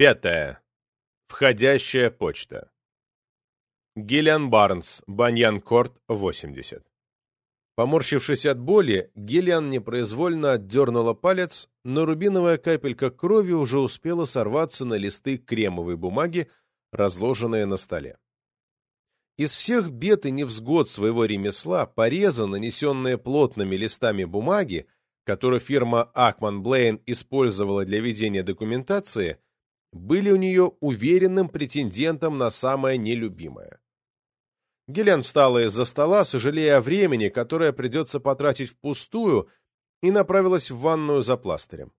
Пятое. Входящая почта. Гиллиан Барнс, Баньян-Корт, 80. Поморщившись от боли, Гиллиан непроизвольно отдернула палец, но рубиновая капелька крови уже успела сорваться на листы кремовой бумаги, разложенные на столе. Из всех бед и невзгод своего ремесла порезы, нанесенные плотными листами бумаги, которые фирма Акман Блейн использовала для ведения документации, были у нее уверенным претендентом на самое нелюбимое. Гелен встала из-за стола, сожалея о времени, которое придется потратить впустую, и направилась в ванную за пластырем.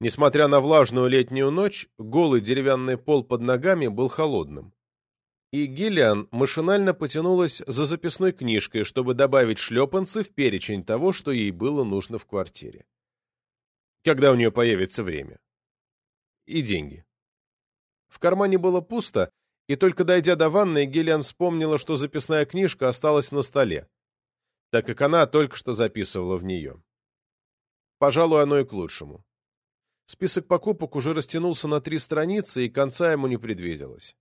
Несмотря на влажную летнюю ночь, голый деревянный пол под ногами был холодным. И Гиллиан машинально потянулась за записной книжкой, чтобы добавить шлепанцы в перечень того, что ей было нужно в квартире. Когда у нее появится время. И деньги. В кармане было пусто, и только дойдя до ванной, Гиллиан вспомнила, что записная книжка осталась на столе, так как она только что записывала в нее. Пожалуй, оно и к лучшему. Список покупок уже растянулся на три страницы, и конца ему не предвиделось.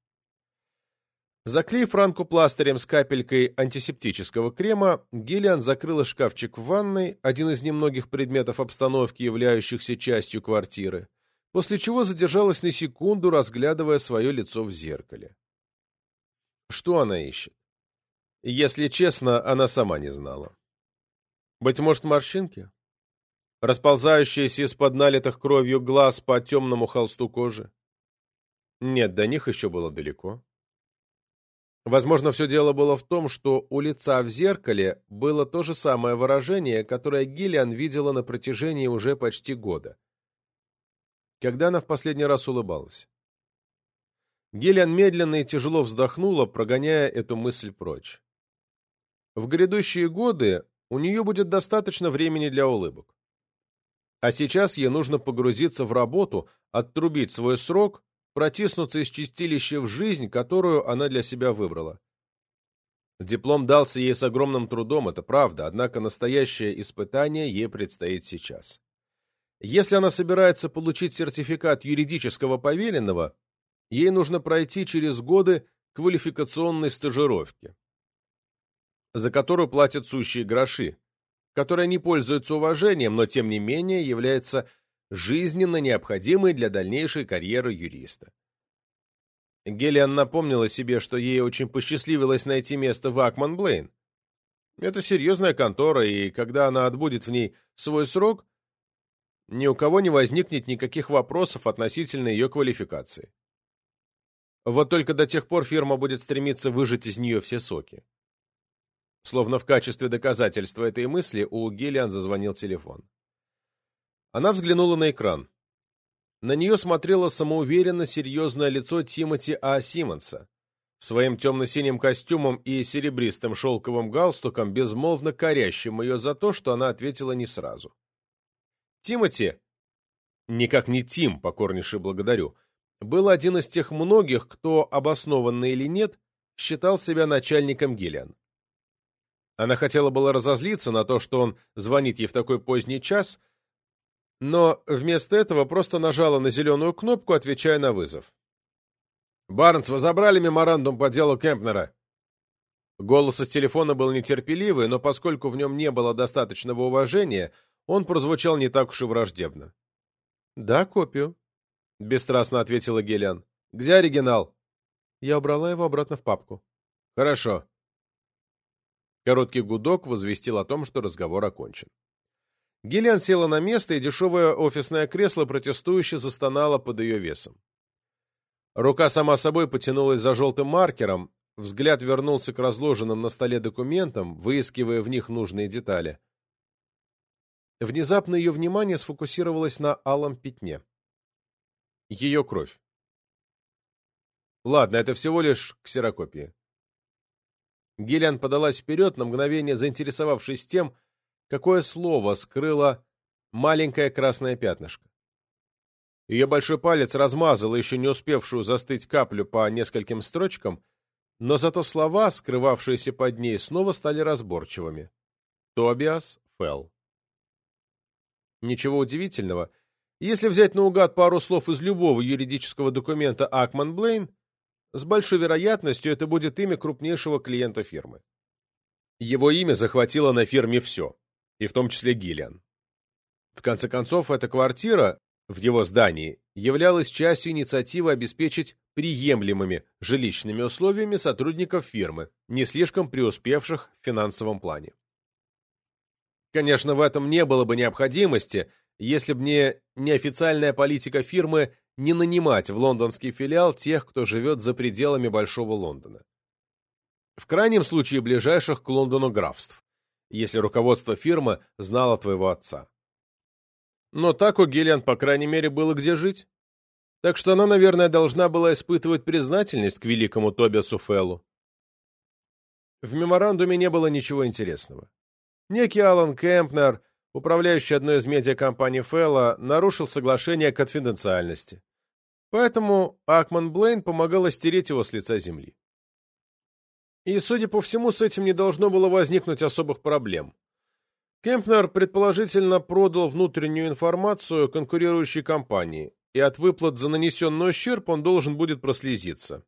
Заклеив ранку пластырем с капелькой антисептического крема, Гиллиан закрыла шкафчик в ванной, один из немногих предметов обстановки, являющихся частью квартиры, после чего задержалась на секунду, разглядывая свое лицо в зеркале. Что она ищет? Если честно, она сама не знала. Быть может, морщинки? Расползающиеся из-под налитых кровью глаз по темному холсту кожи? Нет, до них еще было далеко. Возможно, все дело было в том, что у лица в зеркале было то же самое выражение, которое Гиллиан видела на протяжении уже почти года когда она в последний раз улыбалась. Гелиан медленно и тяжело вздохнула, прогоняя эту мысль прочь. В грядущие годы у нее будет достаточно времени для улыбок. А сейчас ей нужно погрузиться в работу, оттрубить свой срок, протиснуться из чистилища в жизнь, которую она для себя выбрала. Диплом дался ей с огромным трудом, это правда, однако настоящее испытание ей предстоит сейчас. Если она собирается получить сертификат юридического поверенного, ей нужно пройти через годы квалификационной стажировки, за которую платят сущие гроши, которая не пользуется уважением, но тем не менее является жизненно необходимой для дальнейшей карьеры юриста. Гелиан напомнила себе, что ей очень посчастливилось найти место в Акман Блейн. Это серьезная контора, и когда она отбудет в ней свой срок, ни у кого не возникнет никаких вопросов относительно ее квалификации. Вот только до тех пор фирма будет стремиться выжать из нее все соки. Словно в качестве доказательства этой мысли у Гиллиан зазвонил телефон. Она взглянула на экран. На нее смотрело самоуверенно серьезное лицо Тимоти А. Симмонса. Своим темно-синим костюмом и серебристым шелковым галстуком, безмолвно корящим ее за то, что она ответила не сразу. Тимати, никак не Тим, покорнейше благодарю, был один из тех многих, кто, обоснованно или нет, считал себя начальником Гиллиан. Она хотела было разозлиться на то, что он звонит ей в такой поздний час, но вместо этого просто нажала на зеленую кнопку, отвечая на вызов. «Барнс, вы забрали меморандум по делу Кемпнера?» Голос из телефона был нетерпеливый, но поскольку в нем не было достаточного уважения, он прозвучал не так уж и враждебно. «Да, копию», — бесстрастно ответила Гелиан. «Где оригинал?» Я убрала его обратно в папку. «Хорошо». Короткий гудок возвестил о том, что разговор окончен. Гиллиан села на место, и дешевое офисное кресло протестующе застонало под ее весом. Рука сама собой потянулась за желтым маркером, взгляд вернулся к разложенным на столе документам, выискивая в них нужные детали. Внезапно ее внимание сфокусировалось на алом пятне. Ее кровь. Ладно, это всего лишь ксерокопия. Гиллиан подалась вперед, на мгновение заинтересовавшись тем, какое слово скрыло маленькое красное пятнышко. Ее большой палец размазал еще не успевшую застыть каплю по нескольким строчкам, но зато слова, скрывавшиеся под ней, снова стали разборчивыми. Тобиас Фелл. Ничего удивительного, Если взять наугад пару слов из любого юридического документа Акман Блейн, с большой вероятностью это будет имя крупнейшего клиента фирмы. Его имя захватило на фирме все, и в том числе Гиллиан. В конце концов, эта квартира в его здании являлась частью инициативы обеспечить приемлемыми жилищными условиями сотрудников фирмы, не слишком преуспевших в финансовом плане. Конечно, в этом не было бы необходимости, если бы не неофициальная политика фирмы не нанимать в лондонский филиал тех, кто живет за пределами Большого Лондона. В крайнем случае ближайших к Лондону графств, если руководство фирмы знало твоего отца. Но так у Гиллиан, по крайней мере, было где жить. Так что она, наверное, должна была испытывать признательность к великому Тобиасу Феллу. В меморандуме не было ничего интересного. Некий Алан Кемпнер, управляющий одной из медиакомпаний Фелла, нарушил соглашение о конфиденциальности. Поэтому Акман Блейн помогал стереть его с лица земли. И, судя по всему, с этим не должно было возникнуть особых проблем. Кемпнер предположительно продал внутреннюю информацию конкурирующей компании, и от выплат за нанесенный ущерб он должен будет прослезиться.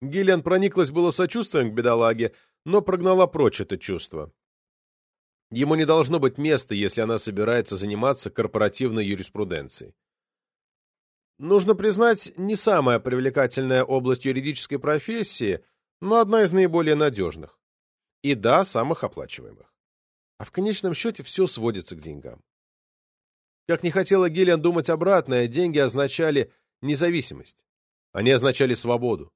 Гиллиан прониклась было сочувствием к бедолаге, но прогнала прочь это чувство. Ему не должно быть места, если она собирается заниматься корпоративной юриспруденцией. Нужно признать, не самая привлекательная область юридической профессии, но одна из наиболее надежных. И да, самых оплачиваемых. А в конечном счете все сводится к деньгам. Как не хотела Гиллиан думать обратное, деньги означали независимость. Они означали свободу.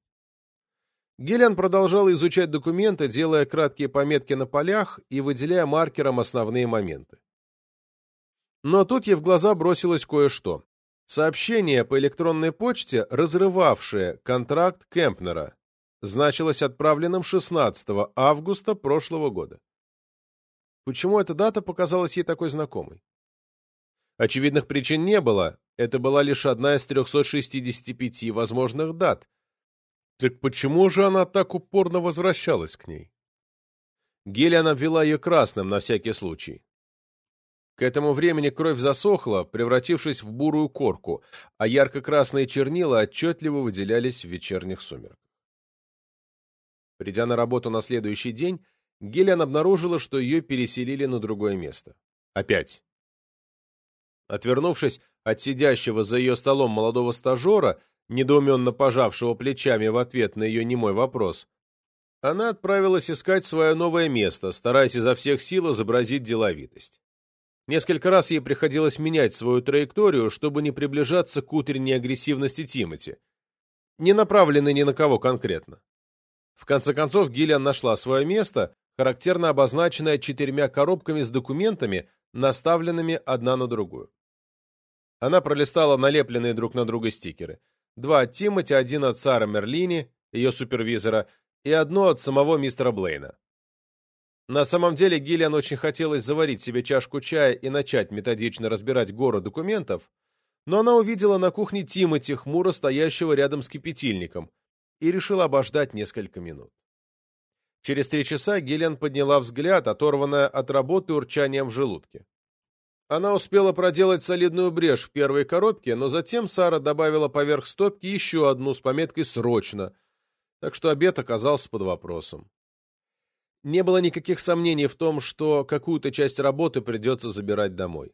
Гиллиан продолжала изучать документы, делая краткие пометки на полях и выделяя маркером основные моменты. Но тут ей в глаза бросилось кое-что. Сообщение по электронной почте, разрывавшее контракт Кемпнера, значилось отправленным 16 августа прошлого года. Почему эта дата показалась ей такой знакомой? Очевидных причин не было, это была лишь одна из 365 возможных дат. Так почему же она так упорно возвращалась к ней? Гелиан обвела ее красным на всякий случай. К этому времени кровь засохла, превратившись в бурую корку, а ярко-красные чернила отчетливо выделялись в вечерних сумерках. Придя на работу на следующий день, Гиллиан обнаружила, что ее переселили на другое место. Опять. Отвернувшись от сидящего за ее столом молодого стажера, недоуменно пожавшего плечами в ответ на ее немой вопрос, она отправилась искать свое новое место, стараясь изо всех сил изобразить деловитость. Несколько раз ей приходилось менять свою траекторию, чтобы не приближаться к утренней агрессивности Тимати, не направленной ни на кого конкретно. В конце концов, Гиллиан нашла свое место, характерно обозначенная четырьмя коробками с документами, наставленными одна на другую. Она пролистала налепленные друг на друга стикеры. Два от Тимоти, один от Сары Мерлини, ее супервизора, и одно от самого мистера Блейна. На самом деле Гиллиан очень хотелось заварить себе чашку чая и начать методично разбирать гору документов, но она увидела на кухне Тимоти, хмуро стоящего рядом с кипятильником, и решила обождать несколько минут. Через три часа Гиллиан подняла взгляд, оторванная от работы урчанием в желудке. Она успела проделать солидную брешь в первой коробке, но затем Сара добавила поверх стопки еще одну с пометкой «Срочно», так что обед оказался под вопросом. Не было никаких сомнений в том, что какую-то часть работы придется забирать домой.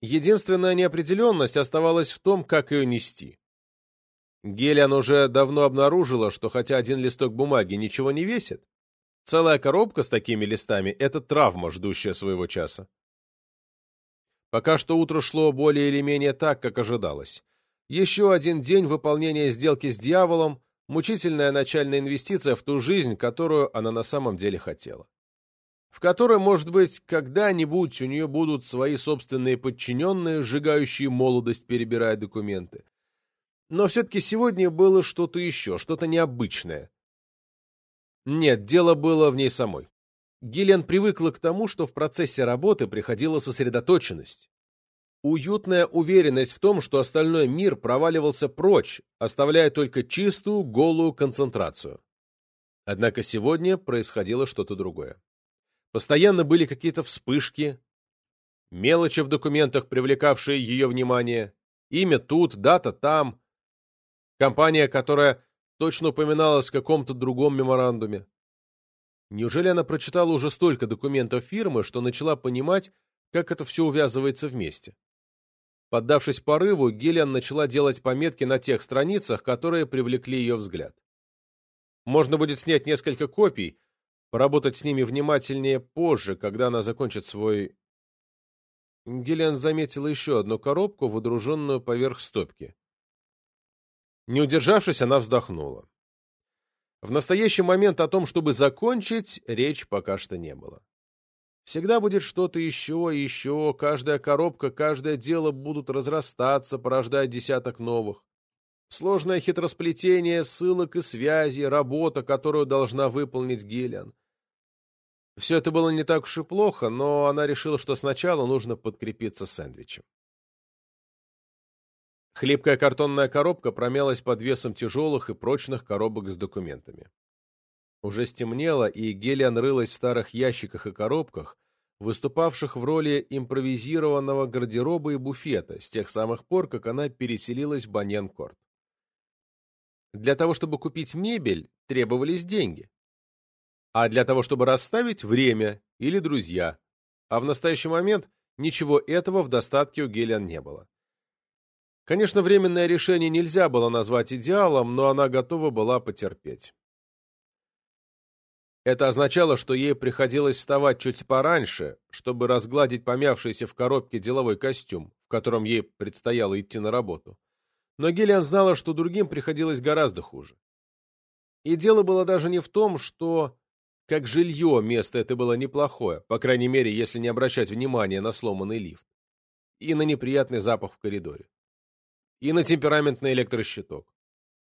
Единственная неопределенность оставалась в том, как ее нести. Гелиан уже давно обнаружила, что хотя один листок бумаги ничего не весит, Целая коробка с такими листами — это травма, ждущая своего часа. Пока что утро шло более или менее так, как ожидалось. Еще один день выполнения сделки с дьяволом, мучительная начальная инвестиция в ту жизнь, которую она на самом деле хотела. В которой, может быть, когда-нибудь у нее будут свои собственные подчиненные, сжигающие молодость, перебирая документы. Но все-таки сегодня было что-то еще, что-то необычное, нет, дело было в ней самой. Гиллиан привыкла к тому, что в процессе работы приходила сосредоточенность. Уютная уверенность в том, что остальной мир проваливался прочь, оставляя только чистую, голую концентрацию. Однако сегодня происходило что-то другое. Постоянно были какие-то вспышки, мелочи в документах, привлекавшие ее внимание, имя тут, дата там, компания, которая точно упоминалась в каком-то другом меморандуме. Неужели она прочитала уже столько документов фирмы, что начала понимать, как это все увязывается вместе? Поддавшись порыву, Гиллиан начала делать пометки на тех страницах, которые привлекли ее взгляд. Можно будет снять несколько копий, поработать с ними внимательнее позже, когда она закончит свой... Гиллиан заметила еще одну коробку, водруженную поверх стопки. Не удержавшись, она вздохнула. В настоящий момент о том, чтобы закончить, речь пока что не было. Всегда будет что-то еще и еще, каждая коробка, каждое дело будут разрастаться, порождая десяток новых. Сложное хитросплетение ссылок и связей, работа, которую должна выполнить Гиллиан. Все это было не так уж и плохо, но она решила, что сначала нужно подкрепиться сэндвичем. Хлипкая картонная коробка промялась под весом тяжелых и прочных коробок с документами. Уже стемнело, и Гелиан рылась в старых ящиках и коробках, выступавших в роли импровизированного гардероба и буфета с тех самых пор, как она переселилась в Баньян-Корт. Для того, чтобы купить мебель, требовались деньги. А для того, чтобы расставить – время или друзья. А в настоящий момент ничего этого в достатке у Гелиан не было. Конечно, временное решение нельзя было назвать идеалом, но она готова была потерпеть. Это означало, что ей приходилось вставать чуть пораньше, чтобы разгладить помявшийся в коробке деловой костюм, в котором ей предстояло идти на работу. Но Гиллиан знала, что другим приходилось гораздо хуже. И дело было даже не в том, что как жилье место это было неплохое, по крайней мере, если не обращать внимания на сломанный лифт, и на неприятный запах в коридоре и на темпераментный электрощиток.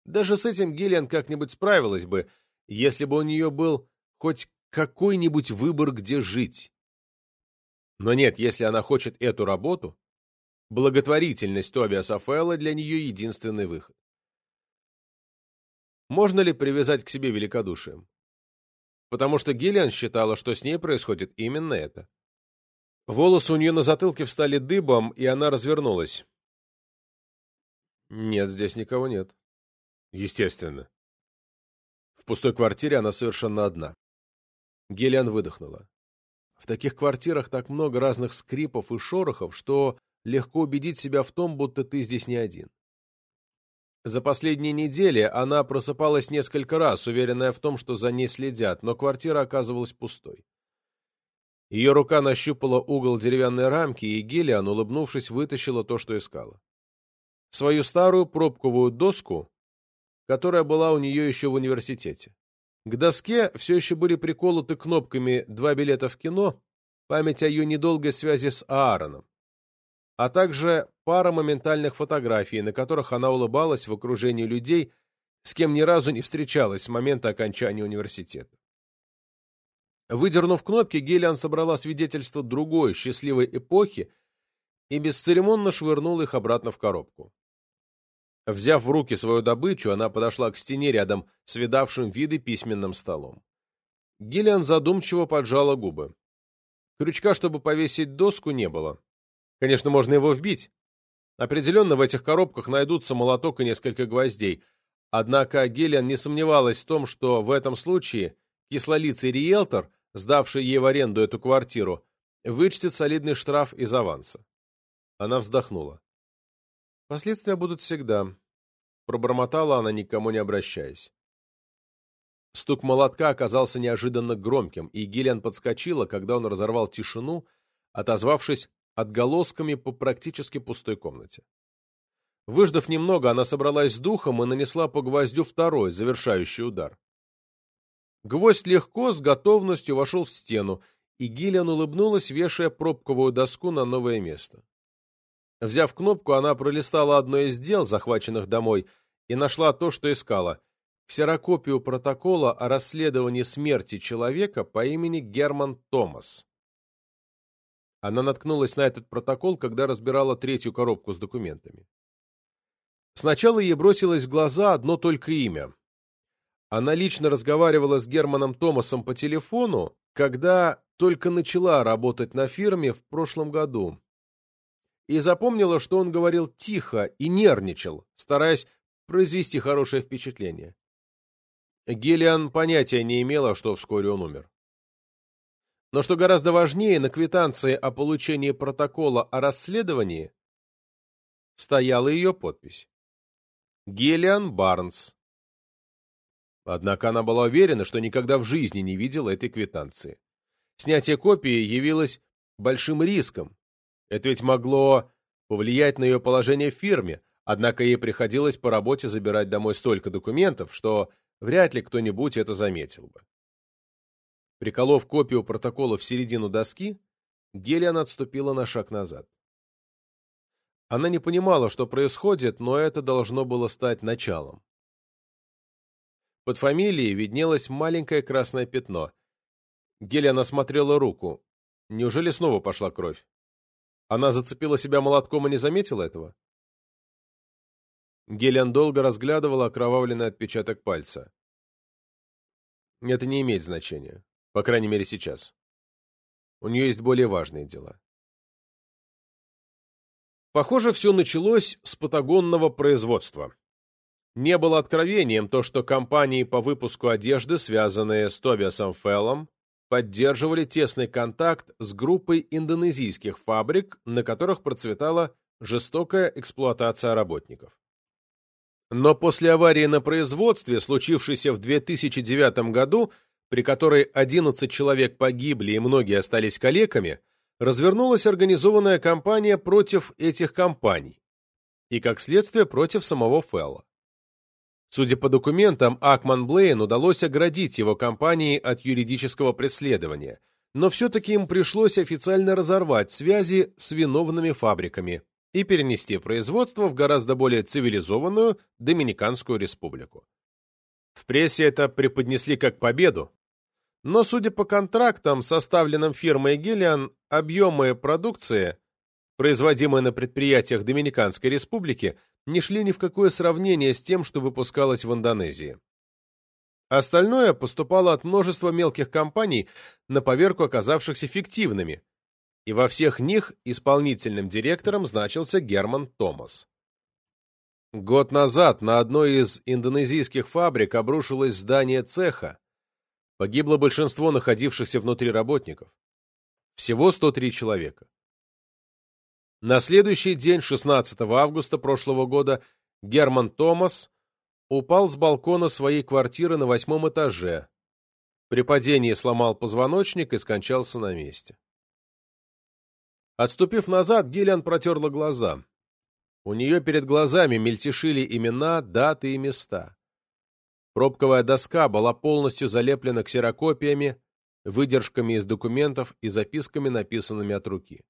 Даже с этим Гиллиан как-нибудь справилась бы, если бы у нее был хоть какой-нибудь выбор, где жить. Но нет, если она хочет эту работу, благотворительность Тобиа Сафелла для нее единственный выход. Можно ли привязать к себе великодушием? Потому что Гиллиан считала, что с ней происходит именно это. Волосы у нее на затылке встали дыбом, и она развернулась. Нет, здесь никого нет. Естественно. В пустой квартире она совершенно одна. Гелиан выдохнула. В таких квартирах так много разных скрипов и шорохов, что легко убедить себя в том, будто ты здесь не один. За последние недели она просыпалась несколько раз, уверенная в том, что за ней следят, но квартира оказывалась пустой. Ее рука нащупала угол деревянной рамки, и Гелиан, улыбнувшись, вытащила то, что искала свою старую пробковую доску, которая была у нее еще в университете. К доске все еще были приколоты кнопками «Два билета в кино», память о ее недолгой связи с Аароном, а также пара моментальных фотографий, на которых она улыбалась в окружении людей, с кем ни разу не встречалась с момента окончания университета. Выдернув кнопки, Гелиан собрала свидетельства другой счастливой эпохи и бесцеремонно швырнула их обратно в коробку. Взяв в руки свою добычу, она подошла к стене рядом с видавшим виды письменным столом. Гиллиан задумчиво поджала губы. Крючка, чтобы повесить доску, не было. Конечно, можно его вбить. Определенно в этих коробках найдутся молоток и несколько гвоздей. Однако Гиллиан не сомневалась в том, что в этом случае кислолицый риэлтор, сдавший ей в аренду эту квартиру, вычтет солидный штраф из аванса. Она вздохнула. Последствия будут всегда. Пробормотала она, никому не обращаясь. Стук молотка оказался неожиданно громким, и Гиллиан подскочила, когда он разорвал тишину, отозвавшись отголосками по практически пустой комнате. Выждав немного, она собралась с духом и нанесла по гвоздю второй, завершающий удар. Гвоздь легко, с готовностью вошел в стену, и Гиллиан улыбнулась, вешая пробковую доску на новое место. Взяв кнопку, она пролистала одно из дел, захваченных домой, и нашла то, что искала – ксерокопию протокола о расследовании смерти человека по имени Герман Томас. Она наткнулась на этот протокол, когда разбирала третью коробку с документами. Сначала ей бросилось в глаза одно только имя. Она лично разговаривала с Германом Томасом по телефону, когда только начала работать на фирме в прошлом году и запомнила, что он говорил тихо и нервничал, стараясь произвести хорошее впечатление. Гиллиан понятия не имела, что вскоре он умер. Но что гораздо важнее, на квитанции о получении протокола о расследовании стояла ее подпись. Гиллиан Барнс. Однако она была уверена, что никогда в жизни не видела этой квитанции. Снятие копии явилось большим риском. Это ведь могло повлиять на ее положение в фирме, однако ей приходилось по работе забирать домой столько документов, что вряд ли кто-нибудь это заметил бы. Приколов копию протокола в середину доски, Гелиан отступила на шаг назад. Она не понимала, что происходит, но это должно было стать началом. Под фамилией виднелось маленькое красное пятно. Гелиан осмотрела руку. Неужели снова пошла кровь? Она зацепила себя молотком и не заметила этого? Гелиан долго разглядывала окровавленный отпечаток пальца. Это не имеет значения. По крайней мере, сейчас. У нее есть более важные дела. Похоже, все началось с патагонного производства. Не было откровением то, что компании по выпуску одежды, связанные с Тобиасом Феллом, поддерживали тесный контакт с группой индонезийских фабрик, на которых процветала жестокая эксплуатация работников. Но после аварии на производстве, случившейся в 2009 году, при которой 11 человек погибли и многие остались калеками, развернулась организованная кампания против этих компаний и, как следствие, против самого Фелла. Судя по документам, Акман Блейн удалось оградить его компании от юридического преследования, но все-таки им пришлось официально разорвать связи с виновными фабриками и перенести производство в гораздо более цивилизованную Доминиканскую республику. В прессе это преподнесли как победу, но, судя по контрактам, составленным фирмой Гелиан, объемы продукции, производимые на предприятиях Доминиканской республики, не шли ни в какое сравнение с тем, что выпускалось в Индонезии. Остальное поступало от множества мелких компаний, на поверку оказавшихся фиктивными, и во всех них исполнительным директором значился Герман Томас. Год назад на одной из индонезийских фабрик обрушилось здание цеха, Погибло большинство находившихся внутри работников. Всего 103 человека. На следующий день, 16 августа прошлого года, Герман Томас упал с балкона своей квартиры на восьмом этаже. При падении сломал позвоночник и скончался на месте. Отступив назад, Гиллиан протерла глаза. У нее перед глазами мельтешили имена, даты и места. Пробковая доска была полностью залеплена ксерокопиями, выдержками из документов и записками, написанными от руки.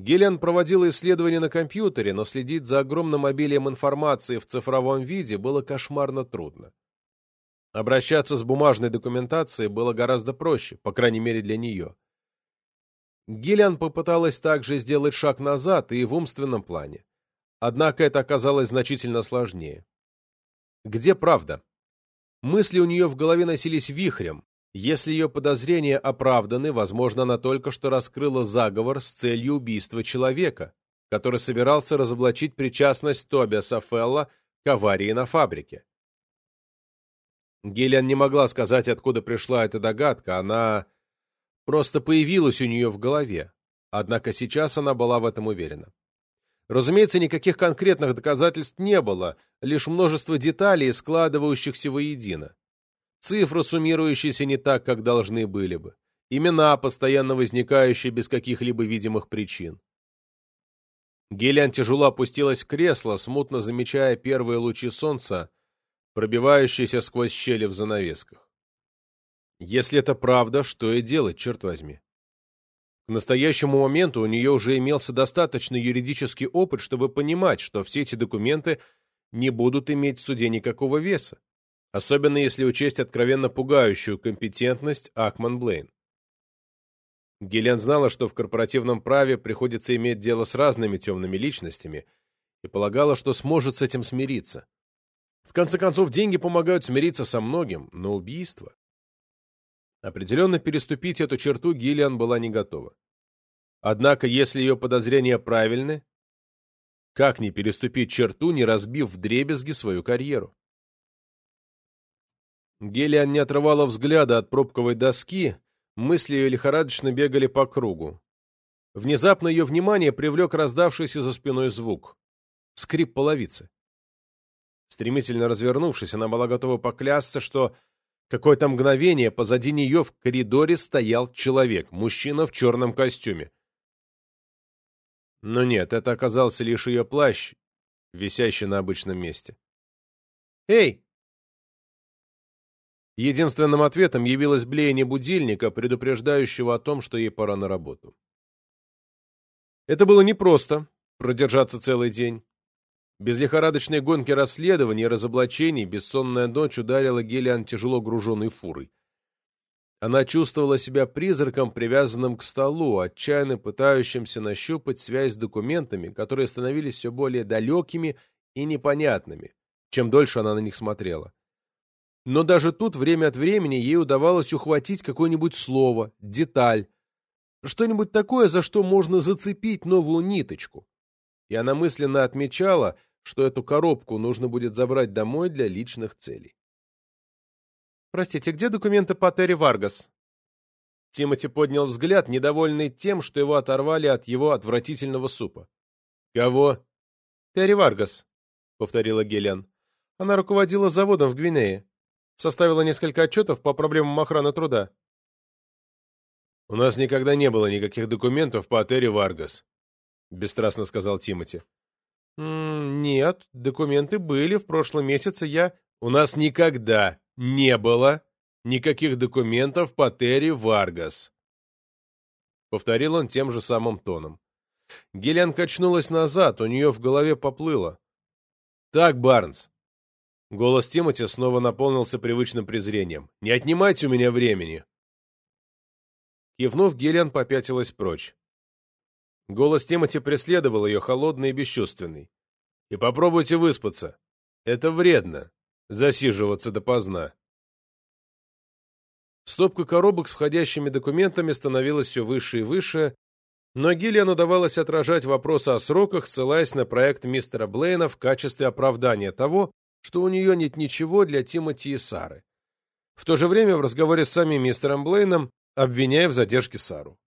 Гиллиан проводила исследования на компьютере, но следить за огромным обилием информации в цифровом виде было кошмарно трудно. Обращаться с бумажной документацией было гораздо проще, по крайней мере для нее. Гиллиан попыталась также сделать шаг назад и в умственном плане. Однако это оказалось значительно сложнее. Где правда? Мысли у нее в голове носились вихрем. Если ее подозрения оправданы, возможно, она только что раскрыла заговор с целью убийства человека, который собирался разоблачить причастность Тобиаса Фелла к аварии на фабрике. Гиллиан не могла сказать, откуда пришла эта догадка, она просто появилась у нее в голове, однако сейчас она была в этом уверена. Разумеется, никаких конкретных доказательств не было, лишь множество деталей, складывающихся воедино. Цифры, суммирующиеся не так, как должны были бы. Имена, постоянно возникающие без каких-либо видимых причин. Гелиан тяжело опустилась в кресло, смутно замечая первые лучи солнца, пробивающиеся сквозь щели в занавесках. Если это правда, что и делать, черт возьми? К настоящему моменту у нее уже имелся достаточный юридический опыт, чтобы понимать, что все эти документы не будут иметь в суде никакого веса, особенно если учесть откровенно пугающую компетентность Акман Блейн. Гелен знала, что в корпоративном праве приходится иметь дело с разными темными личностями, и полагала, что сможет с этим смириться. В конце концов, деньги помогают смириться со многим, но убийство... Определенно переступить эту черту Гиллиан была не готова. Однако, если ее подозрения правильны, как не переступить черту, не разбив вдребезги свою карьеру? Гелиан не отрывала взгляда от пробковой доски, мысли ее лихорадочно бегали по кругу. Внезапно ее внимание привлек раздавшийся за спиной звук. Скрип половицы. Стремительно развернувшись, она была готова поклясться, что какое-то мгновение позади нее в коридоре стоял человек, мужчина в черном костюме. Но нет, это оказался лишь ее плащ, висящий на обычном месте. «Эй!» Единственным ответом явилось блеяние будильника, предупреждающего о том, что ей пора на работу. Это было непросто — продержаться целый день. Без лихорадочной гонки расследований и разоблачений бессонная ночь ударила Гелиан тяжело груженной фурой. Она чувствовала себя призраком, привязанным к столу, отчаянно пытающимся нащупать связь с документами, которые становились все более далекими и непонятными, чем дольше она на них смотрела. Но даже тут время от времени ей удавалось ухватить какое-нибудь слово, деталь, что-нибудь такое, за что можно зацепить новую ниточку. И она мысленно отмечала, что эту коробку нужно будет забрать домой для личных целей. «Простите, где документы по Терри Варгас?» Тимоти поднял взгляд, недовольный тем, что его оторвали от его отвратительного супа. «Кого?» «Терри Варгас», — повторила Гелиан. «Она руководила заводом в Гвинее. Составила несколько отчетов по проблемам охраны труда». «У нас никогда не было никаких документов по Терри Варгас», — бесстрастно сказал Тимоти. «Нет, документы были. В прошлом месяце я...» «У нас никогда не было никаких документов по Терри Варгас», — повторил он тем же самым тоном. Гелиан качнулась назад, у нее в голове поплыло. «Так, Барнс». Голос Тимоти снова наполнился привычным презрением. «Не отнимайте у меня времени!» Кивнув, Гелиан попятилась прочь. Голос Тимоти преследовал ее, холодный и бесчувственный. «И попробуйте выспаться. Это вредно. Засиживаться допоздна». Стопка коробок с входящими документами становилась все выше и выше, но Гиллиан удавалось отражать вопросы о сроках, ссылаясь на проект мистера Блейна в качестве оправдания того, что у нее нет ничего для Тимоти и Сары. В то же время в разговоре с самим мистером Блейном обвиняя в задержке Сару.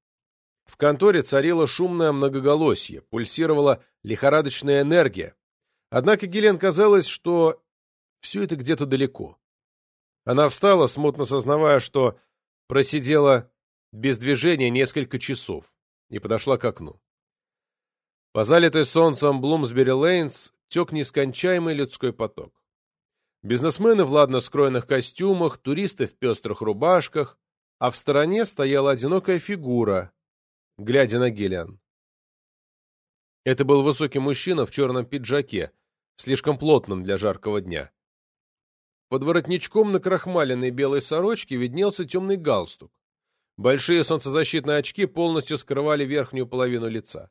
В конторе царило шумное многоголосье, пульсировала лихорадочная энергия. Однако Гелен казалось, что все это где-то далеко. Она встала, смутно сознавая, что просидела без движения несколько часов, и подошла к окну. По залитой солнцем Блумсбери-Лейнс тек нескончаемый людской поток. Бизнесмены в ладно скроенных костюмах, туристы в пестрых рубашках, а в стороне стояла одинокая фигура, глядя на Гелиан. Это был высокий мужчина в черном пиджаке, слишком плотном для жаркого дня. Под воротничком на крахмаленной белой сорочке виднелся темный галстук. Большие солнцезащитные очки полностью скрывали верхнюю половину лица.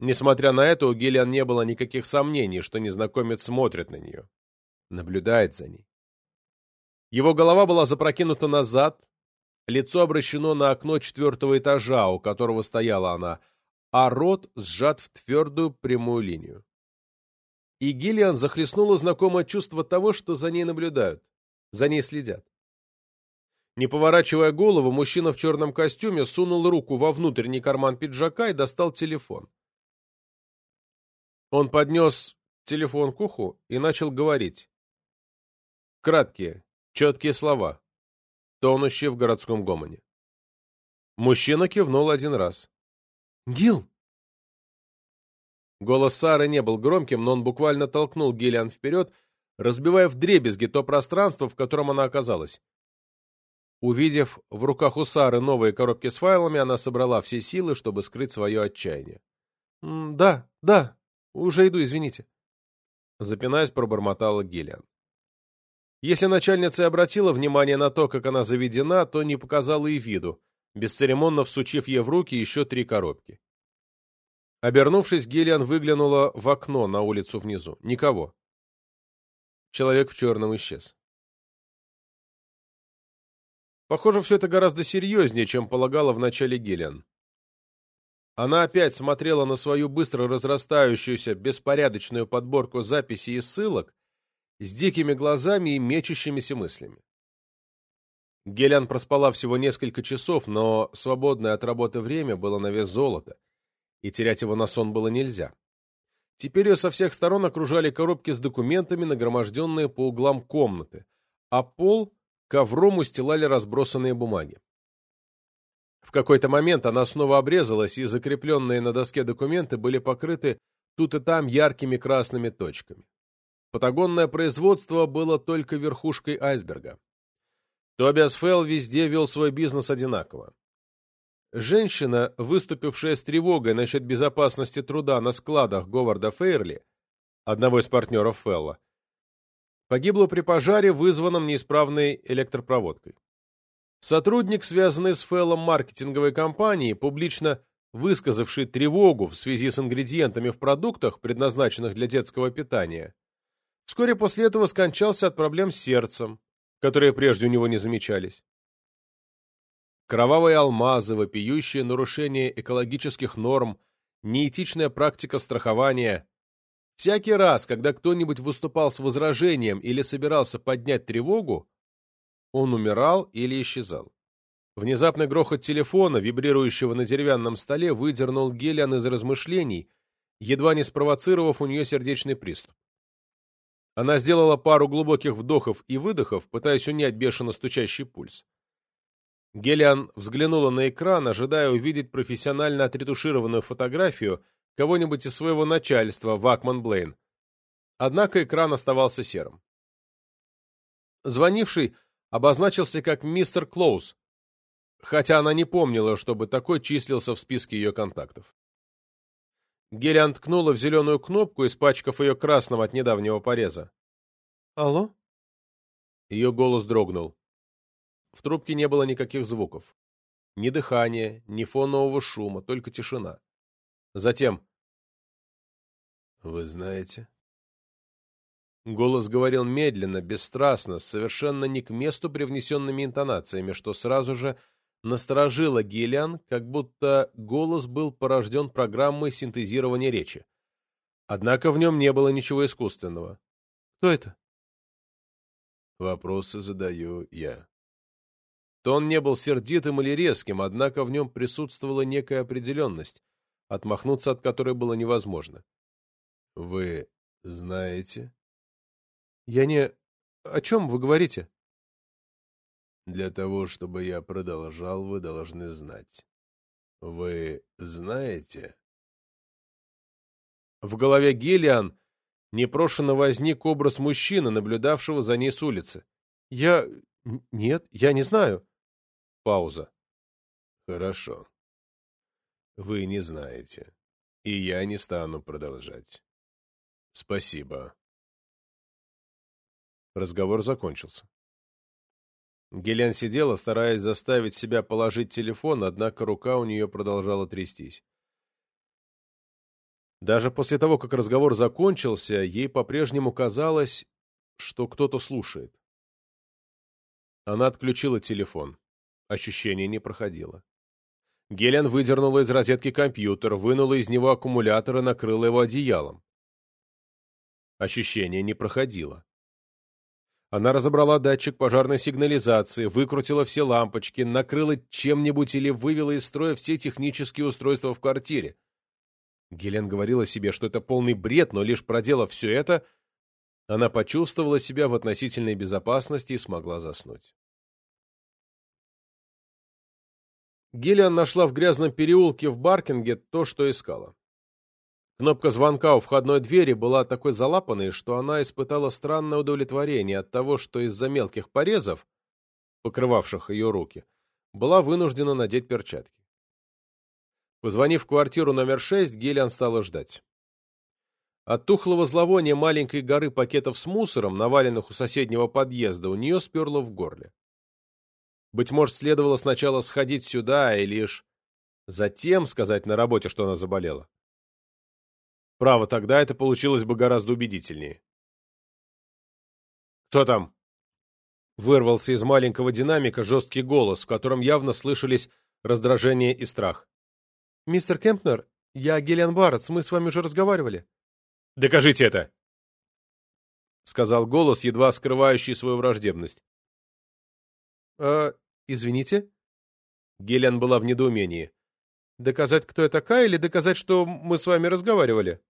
Несмотря на это, у Гелиан не было никаких сомнений, что незнакомец смотрит на нее, наблюдает за ней. Его голова была запрокинута назад, Лицо обращено на окно четвертого этажа, у которого стояла она, а рот сжат в твердую прямую линию. И Гиллиан захлестнуло знакомое чувство того, что за ней наблюдают, за ней следят. Не поворачивая голову, мужчина в черном костюме сунул руку во внутренний карман пиджака и достал телефон. Он поднес телефон к уху и начал говорить. Краткие, четкие слова тонущий в городском гомоне. Мужчина кивнул один раз. «Гил!» Голос Сары не был громким, но он буквально толкнул Гиллиан вперед, разбивая вдребезги то пространство, в котором она оказалась. Увидев в руках у Сары новые коробки с файлами, она собрала все силы, чтобы скрыть свое отчаяние. «Да, да, уже иду, извините». Запинаясь, пробормотала Гиллиан. Если начальница и обратила внимание на то, как она заведена, то не показала и виду, бесцеремонно всучив ей в руки еще три коробки. Обернувшись, Гелиан выглянула в окно на улицу внизу. Никого. Человек в черном исчез. Похоже, все это гораздо серьезнее, чем полагала вначале Гиллиан. Она опять смотрела на свою быстро разрастающуюся, беспорядочную подборку записей и ссылок с дикими глазами и мечущимися мыслями. Гелиан проспала всего несколько часов, но свободное от работы время было на вес золота, и терять его на сон было нельзя. Теперь ее со всех сторон окружали коробки с документами, нагроможденные по углам комнаты, а пол ковром устилали разбросанные бумаги. В какой-то момент она снова обрезалась, и закрепленные на доске документы были покрыты тут и там яркими красными точками. Патагонное производство было только верхушкой айсберга. Тобиас Фелл везде вел свой бизнес одинаково. Женщина, выступившая с тревогой насчет безопасности труда на складах Говарда Фейрли, одного из партнеров Фелла, погибла при пожаре, вызванном неисправной электропроводкой. Сотрудник, связанный с Феллом маркетинговой компании, публично высказавший тревогу в связи с ингредиентами в продуктах, предназначенных для детского питания, вскоре после этого скончался от проблем с сердцем, которые прежде у него не замечались. Кровавые алмазы, вопиющее нарушение экологических норм, неэтичная практика страхования. Всякий раз, когда кто-нибудь выступал с возражением или собирался поднять тревогу, он умирал или исчезал. Внезапный грохот телефона, вибрирующего на деревянном столе, выдернул Гелиан из размышлений, едва не спровоцировав у нее сердечный приступ. Она сделала пару глубоких вдохов и выдохов, пытаясь унять бешено стучащий пульс. Гелиан взглянула на экран, ожидая увидеть профессионально отретушированную фотографию кого-нибудь из своего начальства, Вакман Блейн. Однако экран оставался серым. Звонивший обозначился как мистер Клоуз, хотя она не помнила, чтобы такой числился в списке ее контактов. Гелиан ткнула в зеленую кнопку, испачкав ее красным от недавнего пореза. «Алло?» Ее голос дрогнул. В трубке не было никаких звуков. Ни дыхания, ни фонового шума, только тишина. Затем... «Вы знаете?» Голос говорил медленно, бесстрастно, совершенно не к месту привнесенными интонациями, что сразу же насторожило Гиллиан, как будто голос был порожден программой синтезирования речи. Однако в нем не было ничего искусственного. «Кто это?» «Вопросы задаю я». Тон не был сердитым или резким, однако в нем присутствовала некая определенность, отмахнуться от которой было невозможно. «Вы знаете?» «Я не... О чем вы говорите?» Для того, чтобы я продолжал, вы должны знать. Вы знаете? В голове Гиллиан непрошено возник образ мужчины, наблюдавшего за ней с улицы. Я... Нет, я не знаю. Пауза. Хорошо. Вы не знаете. И я не стану продолжать. Спасибо. Разговор закончился. Гелен сидела, стараясь заставить себя положить телефон, однако рука у нее продолжала трястись. Даже после того, как разговор закончился, ей по-прежнему казалось, что кто-то слушает. Она отключила телефон. Ощущение не проходило. Гелен выдернула из розетки компьютер, вынула из него аккумулятор и накрыла его одеялом. Ощущение не проходило. Она разобрала датчик пожарной сигнализации, выкрутила все лампочки, накрыла чем-нибудь или вывела из строя все технические устройства в квартире. Гелен говорила себе, что это полный бред, но лишь проделав все это, она почувствовала себя в относительной безопасности и смогла заснуть. Гиллиан нашла в грязном переулке в Баркинге то, что искала. Кнопка звонка у входной двери была такой залапанной, что она испытала странное удовлетворение от того, что из-за мелких порезов, покрывавших ее руки, была вынуждена надеть перчатки. Позвонив в квартиру номер шесть, Гелиан стала ждать. От тухлого зловония маленькой горы пакетов с мусором, наваленных у соседнего подъезда, у нее сперло в горле. Быть может, следовало сначала сходить сюда и лишь затем сказать на работе, что она заболела. Право, тогда это получилось бы гораздо убедительнее. «Кто там?» Вырвался из маленького динамика жесткий голос, в котором явно слышались раздражение и страх. «Мистер Кемпнер, я Гелиан Барретс, мы с вами уже разговаривали». «Докажите это!» — сказал голос, едва скрывающий свою враждебность. «Э, извините?» Гелиан была в недоумении. «Доказать, кто я такая, или доказать, что мы с вами разговаривали?»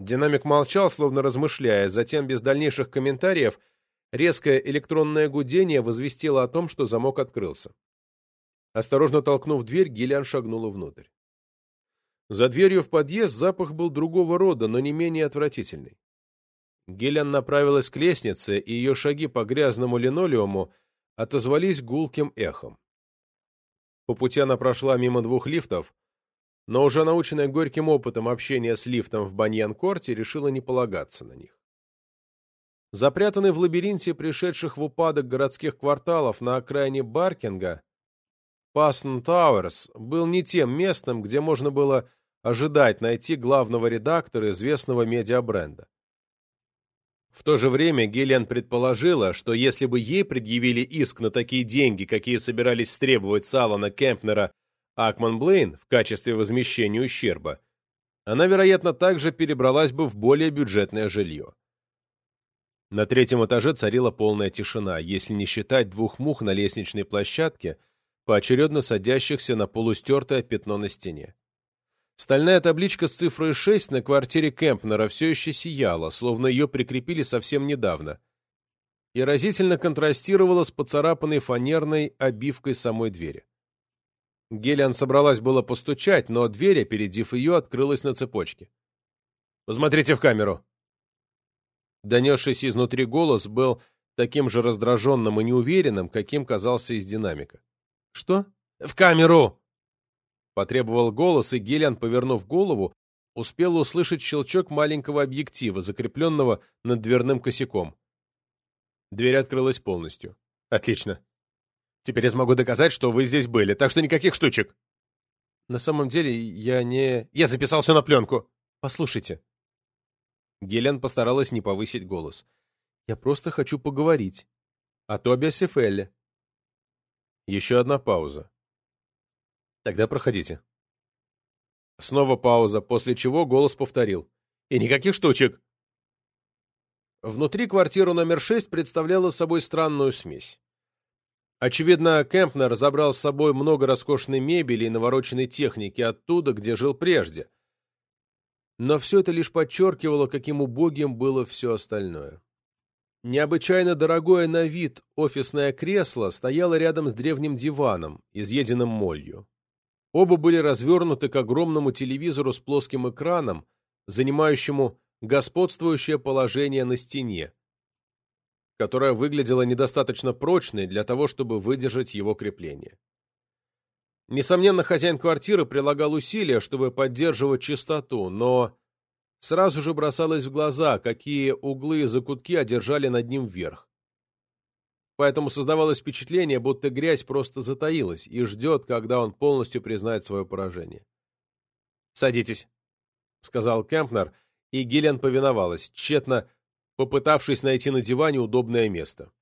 Динамик молчал, словно размышляя, затем, без дальнейших комментариев, резкое электронное гудение возвестило о том, что замок открылся. Осторожно толкнув дверь, Гиллиан шагнула внутрь. За дверью в подъезд запах был другого рода, но не менее отвратительный. Гиллиан направилась к лестнице, и ее шаги по грязному линолеуму отозвались гулким эхом. По пути она прошла мимо двух лифтов, но уже наученная горьким опытом общения с лифтом в Баньян-Корте решила не полагаться на них. Запрятанный в лабиринте пришедших в упадок городских кварталов на окраине Баркинга, Пасн Тауэрс был не тем местом, где можно было ожидать найти главного редактора известного медиабренда. В то же время Гиллиан предположила, что если бы ей предъявили иск на такие деньги, какие собирались требовать с Алана Кемпнера Акман Блейн в качестве возмещения ущерба, она, вероятно, также перебралась бы в более бюджетное жилье. На третьем этаже царила полная тишина, если не считать двух мух на лестничной площадке, поочередно садящихся на полустертое пятно на стене. Стальная табличка с цифрой 6 на квартире Кемпнера все еще сияла, словно ее прикрепили совсем недавно, и разительно контрастировала с поцарапанной фанерной обивкой самой двери. Гелиан собралась было постучать, но дверь, опередив ее, открылась на цепочке. «Посмотрите в камеру!» Донесшийся изнутри голос был таким же раздраженным и неуверенным, каким казался из динамика. «Что?» «В камеру!» Потребовал голос, и Гелиан, повернув голову, успел услышать щелчок маленького объектива, закрепленного над дверным косяком. Дверь открылась полностью. «Отлично. Теперь я смогу доказать, что вы здесь были, так что никаких штучек. На самом деле, я не... Я записал все на пленку. Послушайте. Гелен постаралась не повысить голос. Я просто хочу поговорить. А то о Сефелле. Еще одна пауза. Тогда проходите. Снова пауза, после чего голос повторил. И никаких штучек. Внутри квартира номер шесть представляла собой странную смесь. Очевидно, Кемпнер забрал с собой много роскошной мебели и навороченной техники оттуда, где жил прежде. Но все это лишь подчеркивало, каким убогим было все остальное. Необычайно дорогое на вид офисное кресло стояло рядом с древним диваном, изъеденным молью. Оба были развернуты к огромному телевизору с плоским экраном, занимающему господствующее положение на стене, которая выглядела недостаточно прочной для того, чтобы выдержать его крепление. Несомненно, хозяин квартиры прилагал усилия, чтобы поддерживать чистоту, но сразу же бросалось в глаза, какие углы и закутки одержали над ним вверх. Поэтому создавалось впечатление, будто грязь просто затаилась и ждет, когда он полностью признает свое поражение. «Садитесь», — сказал Кемпнер, и Гиллиан повиновалась, тщетно попытавшись найти на диване удобное место.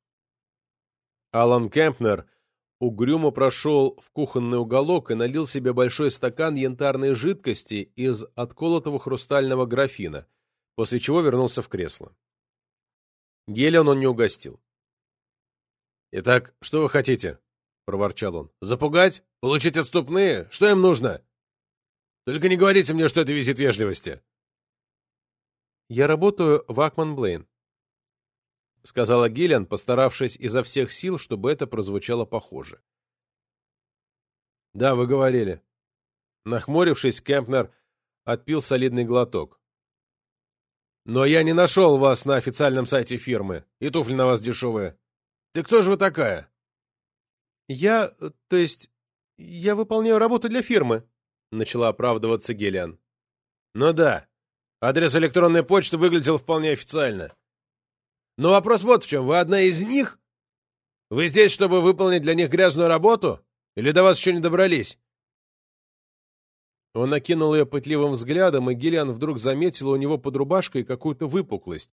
Алан Кемпнер угрюмо прошел в кухонный уголок и налил себе большой стакан янтарной жидкости из отколотого хрустального графина, после чего вернулся в кресло. Гелион он не угостил. «Итак, что вы хотите?» — проворчал он. «Запугать? Получить отступные? Что им нужно? Только не говорите мне, что это визит вежливости!» «Я работаю в Акман Блейн», — сказала Гиллиан, постаравшись изо всех сил, чтобы это прозвучало похоже. «Да, вы говорили». Нахмурившись, Кемпнер отпил солидный глоток. «Но я не нашел вас на официальном сайте фирмы, и туфли на вас дешевые. Ты кто же вы такая?» «Я... то есть... я выполняю работу для фирмы», — начала оправдываться Гелиан. «Ну да. Адрес электронной почты выглядел вполне официально. Но вопрос вот в чем. Вы одна из них? Вы здесь, чтобы выполнить для них грязную работу? Или до вас еще не добрались?» Он окинул ее пытливым взглядом, и Гиллиан вдруг заметила у него под рубашкой какую-то выпуклость,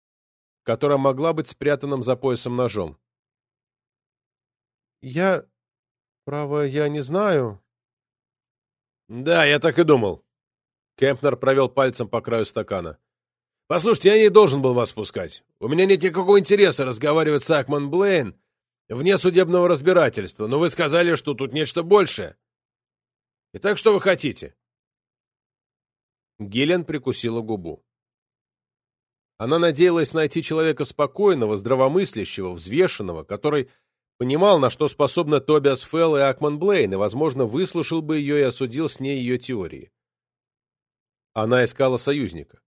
которая могла быть спрятанным за поясом ножом. «Я... право, я не знаю». «Да, я так и думал». Кемпнер провел пальцем по краю стакана. «Послушайте, я не должен был вас пускать. У меня нет никакого интереса разговаривать с Акман Блейн вне судебного разбирательства, но вы сказали, что тут нечто большее. Итак, что вы хотите?» Гиллен прикусила губу. Она надеялась найти человека спокойного, здравомыслящего, взвешенного, который понимал, на что способны Тобиас Фелл и Акман Блейн, и, возможно, выслушал бы ее и осудил с ней ее теории. Она искала союзника.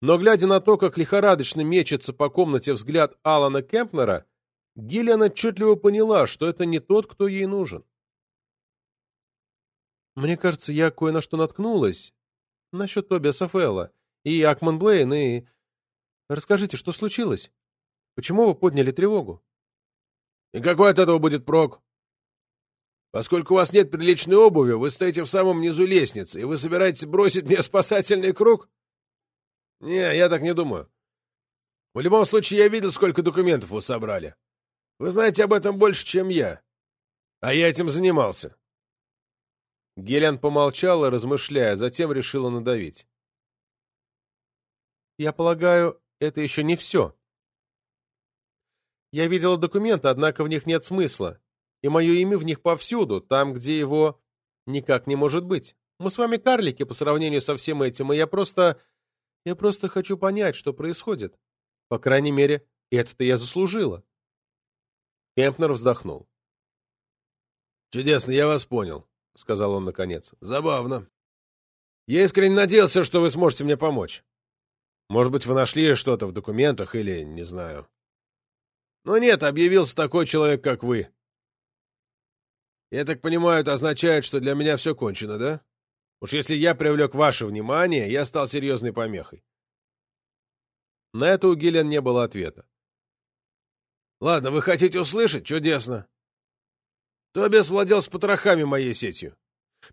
Но, глядя на то, как лихорадочно мечется по комнате взгляд Алана Кемпнера, Гиллиан отчетливо поняла, что это не тот, кто ей нужен. «Мне кажется, я кое на что наткнулась. Насчет Тобиаса Фелла и Акман Блейн, и... Расскажите, что случилось? Почему вы подняли тревогу?» «И какой от этого будет прок? Поскольку у вас нет приличной обуви, вы стоите в самом низу лестницы, и вы собираетесь бросить мне спасательный круг? Не, я так не думаю. В любом случае, я видел, сколько документов вы собрали. Вы знаете об этом больше, чем я. А я этим занимался. Гелен помолчала, размышляя, затем решила надавить. «Я полагаю, это еще не все. Я видела документы, однако в них нет смысла, и мое имя в них повсюду, там, где его никак не может быть. Мы с вами карлики по сравнению со всем этим, и я просто... Я просто хочу понять, что происходит. По крайней мере, это-то я заслужила». Кемпнер вздохнул. «Чудесно, я вас понял. — сказал он наконец. — Забавно. Я искренне надеялся, что вы сможете мне помочь. Может быть, вы нашли что-то в документах или не знаю. Но нет, объявился такой человек, как вы. Я так понимаю, это означает, что для меня все кончено, да? Уж если я привлек ваше внимание, я стал серьезной помехой. На это у Гиллен не было ответа. Ладно, вы хотите услышать? Чудесно. Тобиас владел с потрохами моей сетью.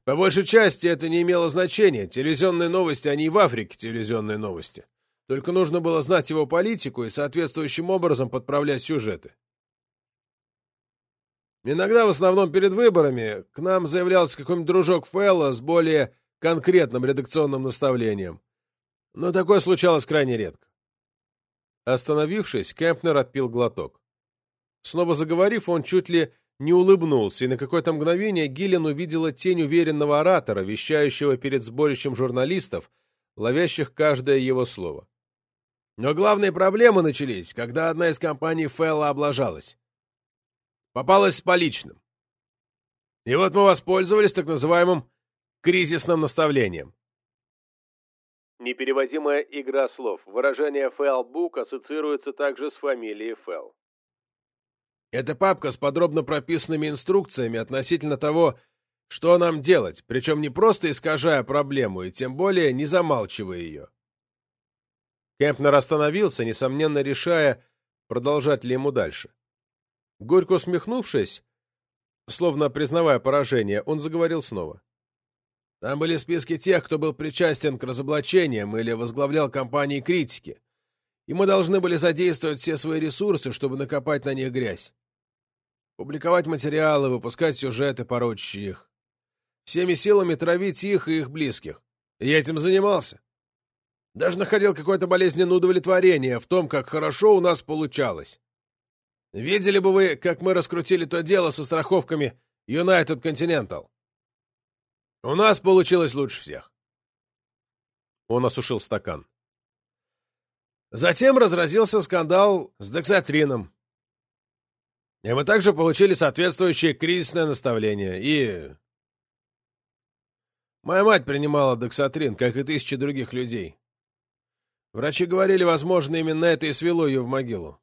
По большей части это не имело значения. Телевизионные новости, они и в Африке телевизионные новости. Только нужно было знать его политику и соответствующим образом подправлять сюжеты. Иногда, в основном перед выборами, к нам заявлялся какой-нибудь дружок Фэлла с более конкретным редакционным наставлением. Но такое случалось крайне редко. Остановившись, Кемпнер отпил глоток. Снова заговорив, он чуть ли не улыбнулся, и на какое-то мгновение Гиллен увидела тень уверенного оратора, вещающего перед сборищем журналистов, ловящих каждое его слово. Но главные проблемы начались, когда одна из компаний Фэлла облажалась. Попалась с поличным. И вот мы воспользовались так называемым кризисным наставлением. Непереводимая игра слов. Выражение «фэлл-бук» ассоциируется также с фамилией Фэлл. Это папка с подробно прописанными инструкциями относительно того, что нам делать, причем не просто искажая проблему, и тем более не замалчивая ее. Кемпнер остановился, несомненно решая, продолжать ли ему дальше. Горько усмехнувшись, словно признавая поражение, он заговорил снова. Там были списки тех, кто был причастен к разоблачениям или возглавлял компании критики, и мы должны были задействовать все свои ресурсы, чтобы накопать на них грязь. Публиковать материалы, выпускать сюжеты, порочащие их. Всеми силами травить их и их близких. И я этим занимался. Даже находил какое-то болезненное удовлетворение в том, как хорошо у нас получалось. Видели бы вы, как мы раскрутили то дело со страховками United Continental? У нас получилось лучше всех. Он осушил стакан. Затем разразился скандал с дексатрином. И мы также получили соответствующее кризисное наставление. И... Моя мать принимала доксатрин, как и тысячи других людей. Врачи говорили, возможно, именно это и свело ее в могилу.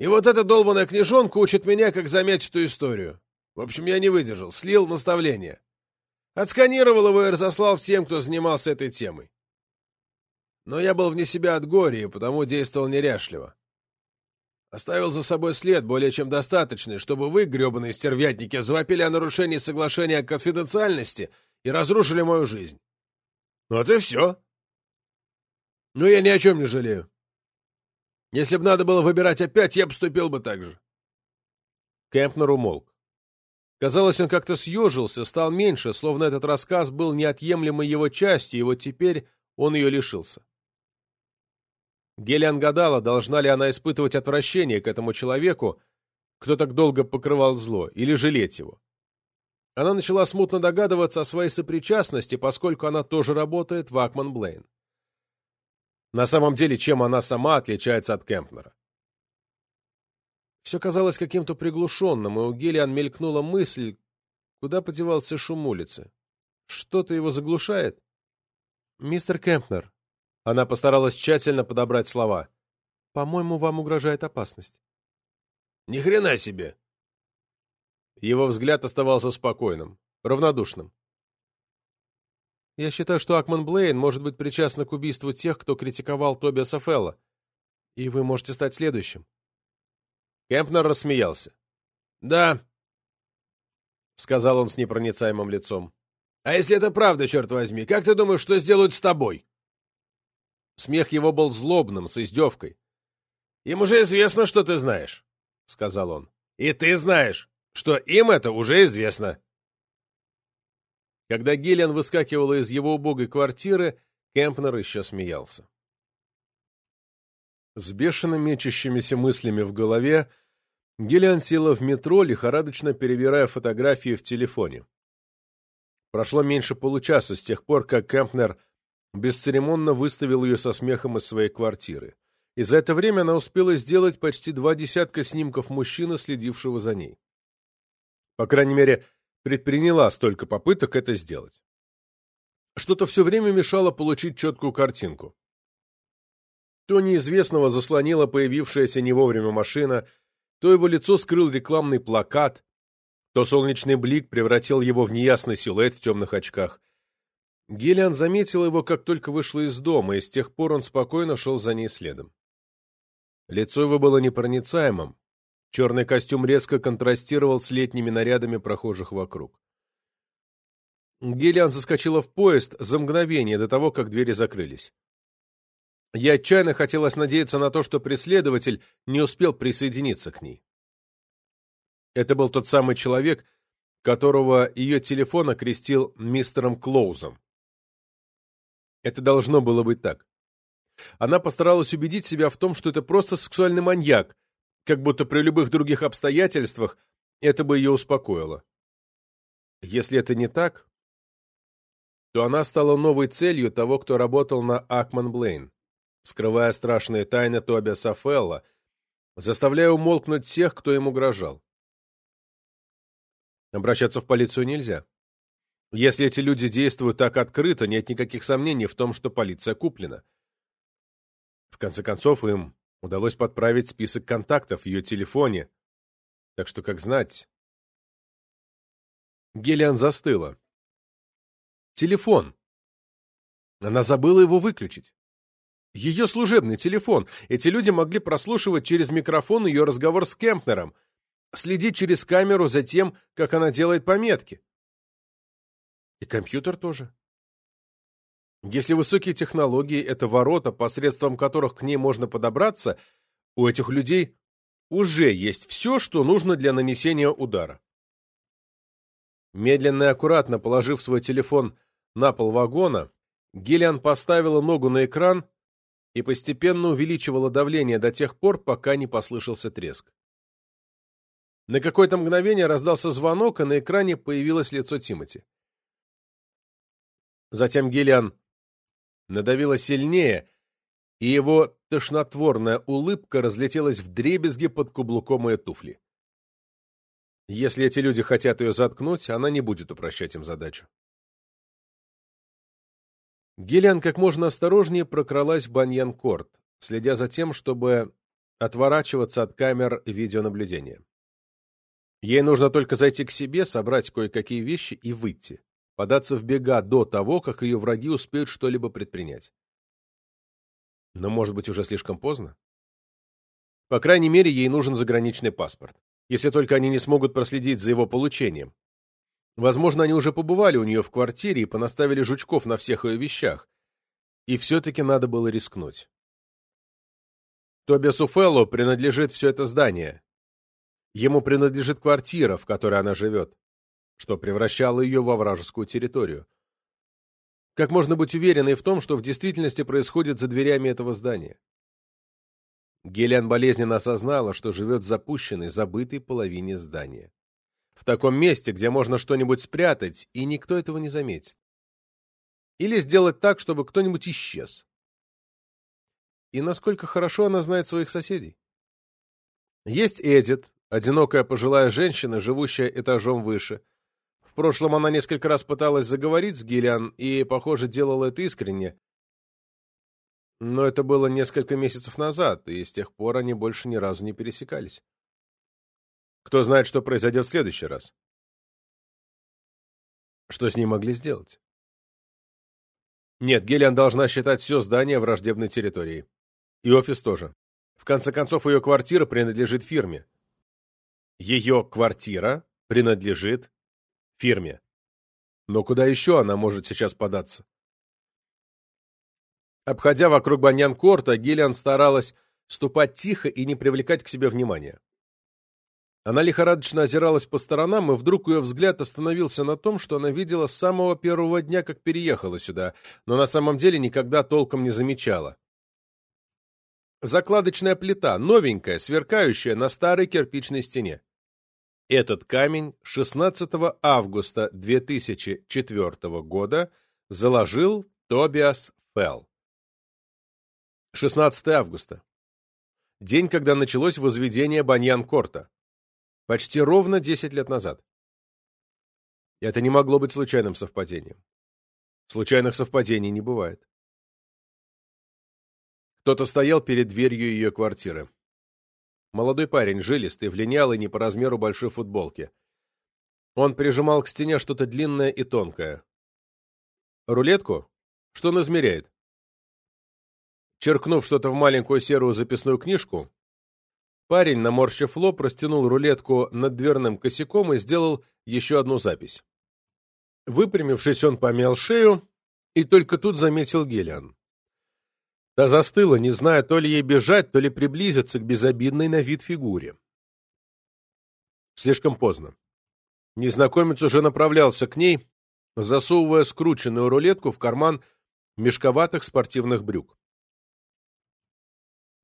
И вот эта долбанная книжонка учит меня, как заметить эту историю. В общем, я не выдержал, слил наставление. Отсканировал его и разослал всем, кто занимался этой темой. Но я был вне себя от горя, и потому действовал неряшливо. Оставил за собой след более чем достаточный, чтобы вы, гребаные стервятники, завопили о нарушении соглашения о конфиденциальности и разрушили мою жизнь. Вот и все. Но я ни о чем не жалею. Если бы надо было выбирать опять, я поступил бы так же. Кемпнер умолк. Казалось, он как-то съежился, стал меньше, словно этот рассказ был неотъемлемой его частью, и вот теперь он ее лишился. Гелиан гадала, должна ли она испытывать отвращение к этому человеку, кто так долго покрывал зло, или жалеть его. Она начала смутно догадываться о своей сопричастности, поскольку она тоже работает в Акман Блейн. На самом деле, чем она сама отличается от Кемпнера? Все казалось каким-то приглушенным, и у Гелиан мелькнула мысль, куда подевался шум улицы. Что-то его заглушает? «Мистер Кемпнер», — она постаралась тщательно подобрать слова, — «по-моему, вам угрожает опасность». «Ни хрена себе!» Его взгляд оставался спокойным, равнодушным. «Я считаю, что Акман Блейн может быть причастна к убийству тех, кто критиковал Тобиаса Фелла, и вы можете стать следующим». Кемпнер рассмеялся. «Да», — сказал он с непроницаемым лицом. «А если это правда, черт возьми, как ты думаешь, что сделают с тобой?» Смех его был злобным, с издевкой. «Им уже известно, что ты знаешь», — сказал он. «И ты знаешь, что им это уже известно». Когда Гиллиан выскакивала из его убогой квартиры, Кемпнер еще смеялся. С бешено мечущимися мыслями в голове Гиллиан села в метро, лихорадочно перебирая фотографии в телефоне. Прошло меньше получаса с тех пор, как Кемпнер бесцеремонно выставил ее со смехом из своей квартиры. И за это время она успела сделать почти два десятка снимков мужчины, следившего за ней. По крайней мере, предприняла столько попыток это сделать. Что-то все время мешало получить четкую картинку. То неизвестного заслонила появившаяся не вовремя машина, то его лицо скрыл рекламный плакат, то солнечный блик превратил его в неясный силуэт в темных очках. Гелиан заметил его, как только вышла из дома, и с тех пор он спокойно шел за ней следом. Лицо его было непроницаемым, черный костюм резко контрастировал с летними нарядами прохожих вокруг. Гелиан заскочила в поезд за мгновение до того, как двери закрылись. Я отчаянно хотелось надеяться на то, что преследователь не успел присоединиться к ней. Это был тот самый человек, которого ее телефон окрестил мистером Клоузом. Это должно было быть так. Она постаралась убедить себя в том, что это просто сексуальный маньяк, как будто при любых других обстоятельствах это бы ее успокоило. Если это не так, то она стала новой целью того, кто работал на Акман Блейн скрывая страшные тайны Тобиаса Фелла, заставляя умолкнуть всех, кто им угрожал. Обращаться в полицию нельзя. Если эти люди действуют так открыто, нет никаких сомнений в том, что полиция куплена. В конце концов, им удалось подправить список контактов в ее телефоне, так что, как знать... Гелиан застыла. Телефон. Она забыла его выключить. Ее служебный телефон. Эти люди могли прослушивать через микрофон ее разговор с Кемпнером, следить через камеру за тем, как она делает пометки. И компьютер тоже. Если высокие технологии — это ворота, посредством которых к ней можно подобраться, у этих людей уже есть все, что нужно для нанесения удара. Медленно и аккуратно положив свой телефон на пол вагона, Гиллиан поставила ногу на экран и постепенно увеличивала давление до тех пор, пока не послышался треск. На какое-то мгновение раздался звонок, и на экране появилось лицо Тимати. Затем Гиллиан надавила сильнее, и его тошнотворная улыбка разлетелась в дребезги под каблуком ее туфли. Если эти люди хотят ее заткнуть, она не будет упрощать им задачу. Гиллиан как можно осторожнее прокралась в Баньян-Корт, следя за тем, чтобы отворачиваться от камер видеонаблюдения. Ей нужно только зайти к себе, собрать кое-какие вещи и выйти, податься в бега до того, как ее враги успеют что-либо предпринять. Но, может быть, уже слишком поздно? По крайней мере, ей нужен заграничный паспорт, если только они не смогут проследить за его получением. Возможно, они уже побывали у нее в квартире и понаставили жучков на всех ее вещах. И все-таки надо было рискнуть. Тобиасу Феллу принадлежит все это здание. Ему принадлежит квартира, в которой она живет, что превращало ее во вражескую территорию. Как можно быть уверенной в том, что в действительности происходит за дверями этого здания? Гелиан болезненно осознала, что живет в запущенной, забытой половине здания. В таком месте, где можно что-нибудь спрятать, и никто этого не заметит. Или сделать так, чтобы кто-нибудь исчез. И насколько хорошо она знает своих соседей. Есть Эдит, одинокая пожилая женщина, живущая этажом выше. В прошлом она несколько раз пыталась заговорить с Гиллиан и, похоже, делала это искренне. Но это было несколько месяцев назад, и с тех пор они больше ни разу не пересекались. Кто знает, что произойдет в следующий раз? Что с ней могли сделать? Нет, Гелиан должна считать все здание враждебной территорией. И офис тоже. В конце концов, ее квартира принадлежит фирме. Ее квартира принадлежит фирме. Но куда еще она может сейчас податься? Обходя вокруг Баньян-Корта, Гиллиан старалась ступать тихо и не привлекать к себе внимания. Она лихорадочно озиралась по сторонам, и вдруг ее взгляд остановился на том, что она видела с самого первого дня, как переехала сюда, но на самом деле никогда толком не замечала. Закладочная плита, новенькая, сверкающая на старой кирпичной стене. Этот камень 16 августа 2004 года заложил Тобиас Фелл. 16 августа. День, когда началось возведение Баньян-Корта. Почти ровно 10 лет назад. Это не могло быть случайным совпадением. Случайных совпадений не бывает. Кто-то стоял перед дверью ее квартиры. Молодой парень, жилистый, в линялой не по размеру большой футболке. Он прижимал к стене что-то длинное и тонкое. Рулетку? Что он измеряет? Черкнув что-то в маленькую серую записную книжку, парень, наморщив лоб, растянул рулетку над дверным косяком и сделал еще одну запись. Выпрямившись, он помял шею и только тут заметил Гелиан. Та застыла, не зная, то ли ей бежать, то ли приблизиться к безобидной на вид фигуре. Слишком поздно. Незнакомец уже направлялся к ней, засовывая скрученную рулетку в карман мешковатых спортивных брюк.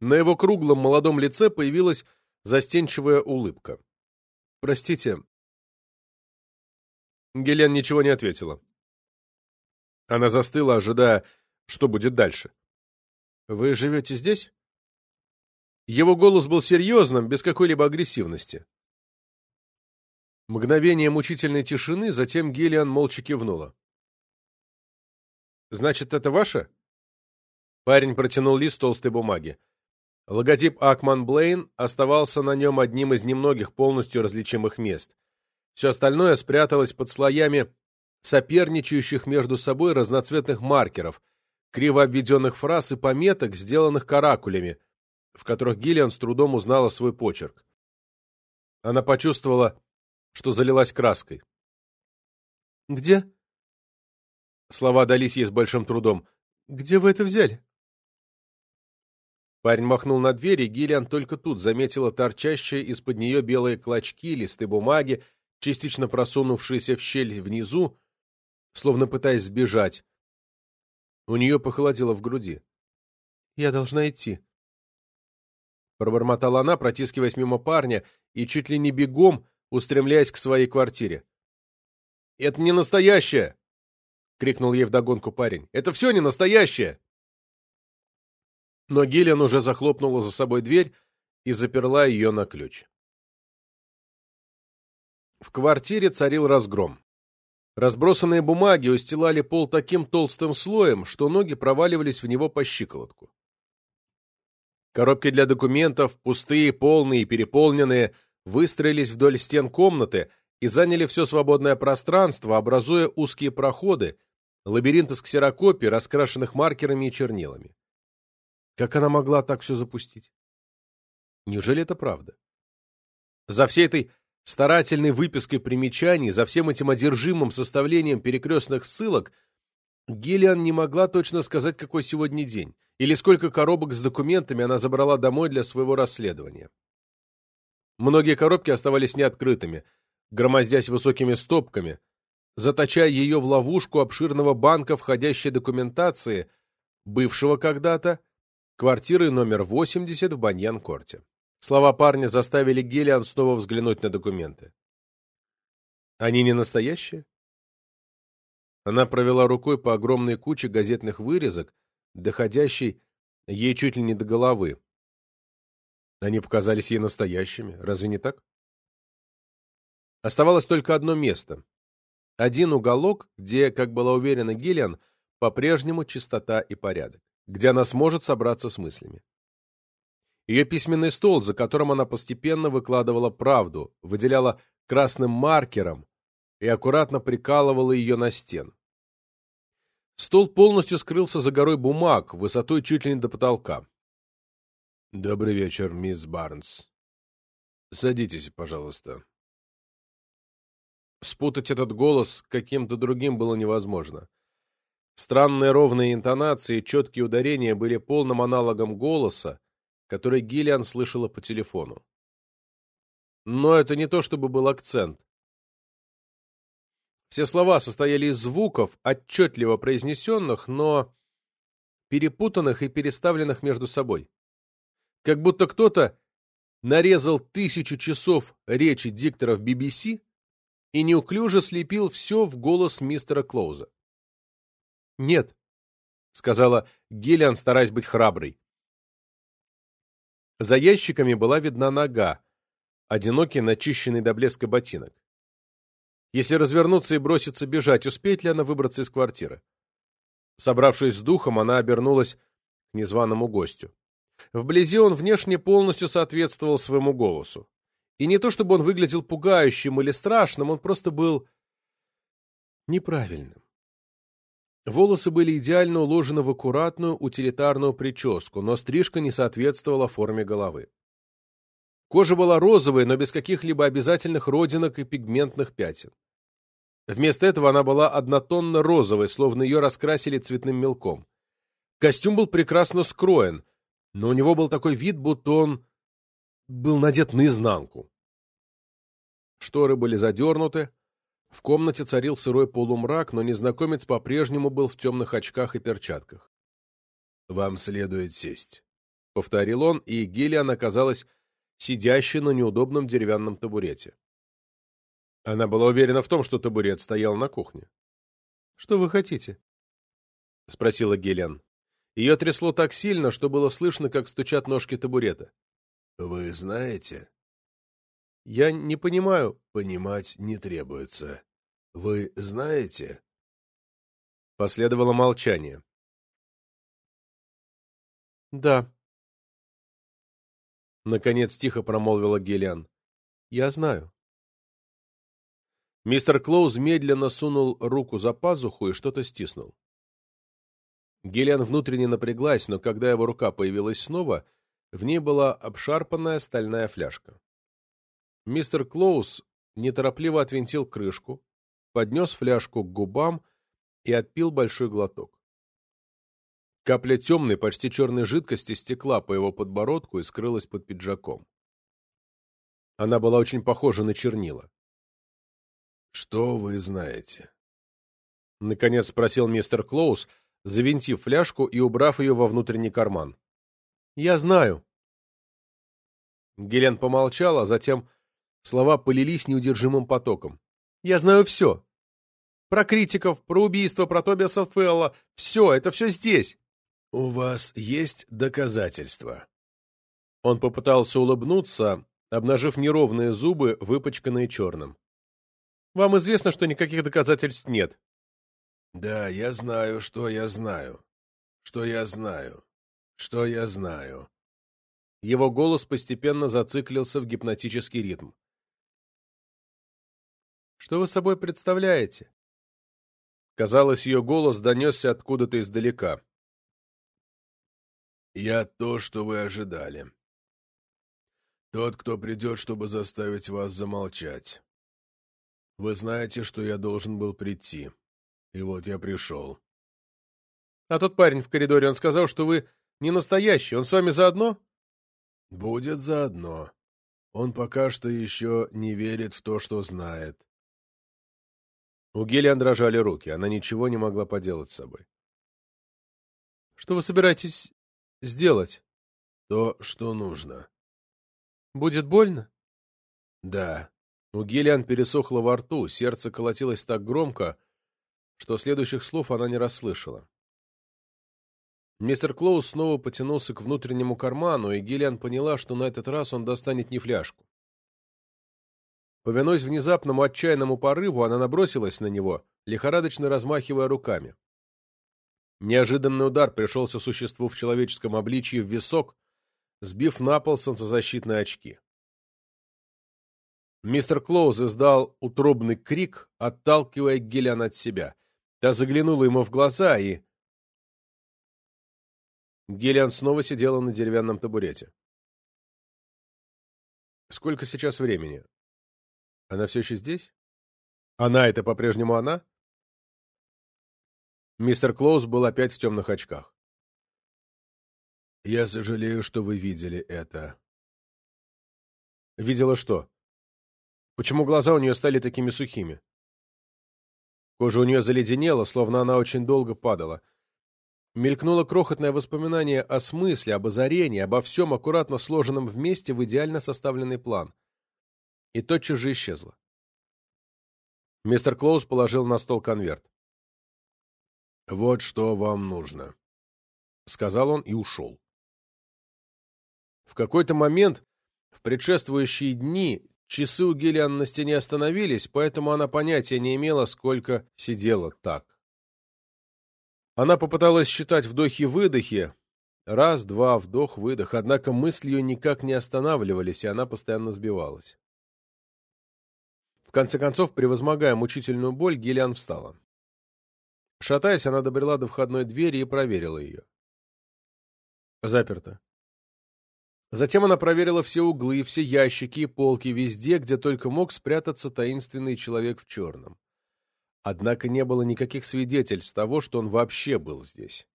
На его круглом молодом лице появилась застенчивая улыбка. «Простите». Гелен ничего не ответила. Она застыла, ожидая, что будет дальше. Вы живете здесь? Его голос был серьезным, без какой-либо агрессивности. Мгновение мучительной тишины, затем Гиллиан молча кивнула. «Значит, это ваше?» Парень протянул лист толстой бумаги. Логотип Акман Блейн оставался на нем одним из немногих полностью различимых мест. Все остальное спряталось под слоями соперничающих между собой разноцветных маркеров — криво обведенных фраз и пометок, сделанных каракулями, в которых Гиллиан с трудом узнала свой почерк. Она почувствовала, что залилась краской. «Где?» Слова дались ей с большим трудом. «Где вы это взяли?» Парень махнул на дверь, и Гиллиан только тут заметила торчащие из-под нее белые клочки, листы бумаги, частично просунувшиеся в щель внизу, словно пытаясь сбежать, у нее похолодело в груди. «Я должна идти». Пробормотала она, протискиваясь мимо парня и чуть ли не бегом, устремляясь к своей квартире. «Это не настоящее!» — крикнул ей вдогонку парень. «Это все не настоящее!» Но Гиллиан уже захлопнула за собой дверь и заперла ее на ключ. В квартире царил разгром. Разбросанные бумаги устилали пол таким толстым слоем, что ноги проваливались в него по щиколотку. Коробки для документов, пустые, полные и переполненные, выстроились вдоль стен комнаты и заняли все свободное пространство, образуя узкие проходы, лабиринт из ксерокопий, раскрашенных маркерами и чернилами. Как она могла так все запустить? Неужели это правда? За всей этой старательной выпиской примечаний, за всем этим одержимым составлением перекрестных ссылок Гиллиан не могла точно сказать, какой сегодня день, или сколько коробок с документами она забрала домой для своего расследования. Многие коробки оставались неоткрытыми, громоздясь высокими стопками, заточая ее в ловушку обширного банка входящей документации, бывшего когда-то, квартиры номер 80 в Баньян-Корте. Слова парня заставили Гелиан снова взглянуть на документы. Они не настоящие? Она провела рукой по огромной куче газетных вырезок, доходящей ей чуть ли не до головы. Они показались ей настоящими, разве не так? Оставалось только одно место. Один уголок, где, как была уверена Гиллиан, по-прежнему чистота и порядок, где она сможет собраться с мыслями. Ее письменный стол, за которым она постепенно выкладывала правду, выделяла красным маркером и аккуратно прикалывала ее на стену. Стол полностью скрылся за горой бумаг, высотой чуть ли не до потолка. «Добрый вечер, мисс Барнс. Садитесь, пожалуйста». Спутать этот голос с каким-то другим было невозможно. Странные ровные интонации и четкие ударения были полным аналогом голоса, который Гиллиан слышала по телефону. Но это не то чтобы был акцент. Все слова состояли из звуков, отчетливо произнесенных, но перепутанных и переставленных между собой. Как будто кто-то нарезал тысячу часов речи дикторов BBC и неуклюже слепил все в голос мистера Клоуза. «Нет», — сказала Гиллиан, стараясь быть храброй. За ящиками была видна нога, одинокий начищенный до блеска ботинок. Если развернуться и броситься бежать, успеет ли она выбраться из квартиры? Собравшись с духом, она обернулась к незваному гостю. Вблизи он внешне полностью соответствовал своему голосу. И не то чтобы он выглядел пугающим или страшным, он просто был неправильным. Волосы были идеально уложены в аккуратную утилитарную прическу, но стрижка не соответствовала форме головы. Кожа была розовой, но без каких-либо обязательных родинок и пигментных пятен. Вместо этого она была однотонно-розовой, словно ее раскрасили цветным мелком. Костюм был прекрасно скроен, но у него был такой вид, будто он был надет наизнанку. Шторы были задернуты, в комнате царил сырой полумрак, но незнакомец по-прежнему был в темных очках и перчатках. «Вам следует сесть», — повторил он, и Гиллиан оказалась сидящей на неудобном деревянном табурете. Она была уверена в том, что табурет стоял на кухне. «Что вы хотите?» — спросила Гиллиан. Ее трясло так сильно, что было слышно, как стучат ножки табурета. «Вы знаете?» «Я не понимаю». «Понимать не требуется. Вы знаете?» Последовало молчание. «Да». Наконец тихо промолвила Гелиан. «Я знаю». Мистер Клоуз медленно сунул руку за пазуху и что-то стиснул. Гелиан внутренне напряглась, но когда его рука появилась снова, в ней была обшарпанная стальная фляжка. Мистер Клоуз неторопливо отвинтил крышку, поднес фляжку к губам и отпил большой глоток. Капля темной, почти черной жидкости стекла по его подбородку и скрылась под пиджаком. Она была очень похожа на чернила. «Что вы знаете?» Наконец спросил мистер Клоус, завинтив фляжку и убрав ее во внутренний карман. «Я знаю». Гелен помолчала, затем слова полились неудержимым потоком. «Я знаю все. Про критиков, про убийство, про Тобиаса Фелла. Все, это все здесь». «У вас есть доказательства?» Он попытался улыбнуться, обнажив неровные зубы, выпачканные черным. Вам известно, что никаких доказательств нет. Да, я знаю, что я знаю. Что я знаю. Что я знаю. Его голос постепенно зациклился в гипнотический ритм. Что вы собой представляете? Казалось, ее голос донесся откуда-то издалека. Я то, что вы ожидали. Тот, кто придет, чтобы заставить вас замолчать. Вы знаете, что я должен был прийти. И вот я пришел. А тот парень в коридоре, он сказал, что вы не настоящий. Он с вами заодно? Будет заодно. Он пока что еще не верит в то, что знает. У Гелиан дрожали руки. Она ничего не могла поделать с собой. Что вы собираетесь сделать? То, что нужно. Будет больно? Да. У Гелиан пересохло во рту, сердце колотилось так громко, что следующих слов она не расслышала. Мистер Клоус снова потянулся к внутреннему карману, и Гиллиан поняла, что на этот раз он достанет не фляжку. Повинуясь внезапному отчаянному порыву, она набросилась на него, лихорадочно размахивая руками. Неожиданный удар пришелся существу в человеческом обличье в висок, сбив на пол солнцезащитные очки. Мистер Клоуз издал утробный крик, отталкивая Гиллиан от себя. Та заглянула ему в глаза и Гиллиан снова сидела на деревянном табурете. Сколько сейчас времени? Она все еще здесь? Она — это по-прежнему она? Мистер Клоуз был опять в темных очках. «Я сожалею, что вы видели это». «Видела что? Почему глаза у нее стали такими сухими?» Кожа у нее заледенела, словно она очень долго падала. Мелькнуло крохотное воспоминание о смысле, об озарении, обо всем аккуратно сложенном вместе в идеально составленный план. И тотчас же исчезло. Мистер Клоуз положил на стол конверт. «Вот что вам нужно», — сказал он и ушел. В какой-то момент, в предшествующие дни, часы у Гиллиан на стене остановились, поэтому она понятия не имела, сколько сидела так. Она попыталась считать вдохи-выдохи. Раз, два, вдох, выдох. Однако мысли ее никак не останавливались, и она постоянно сбивалась. В конце концов, превозмогая мучительную боль, Гиллиан встала. Шатаясь, она добрела до входной двери и проверила ее. Заперто. Затем она проверила все углы, все ящики и полки, везде, где только мог спрятаться таинственный человек в черном. Однако не было никаких свидетельств того, что он вообще был здесь.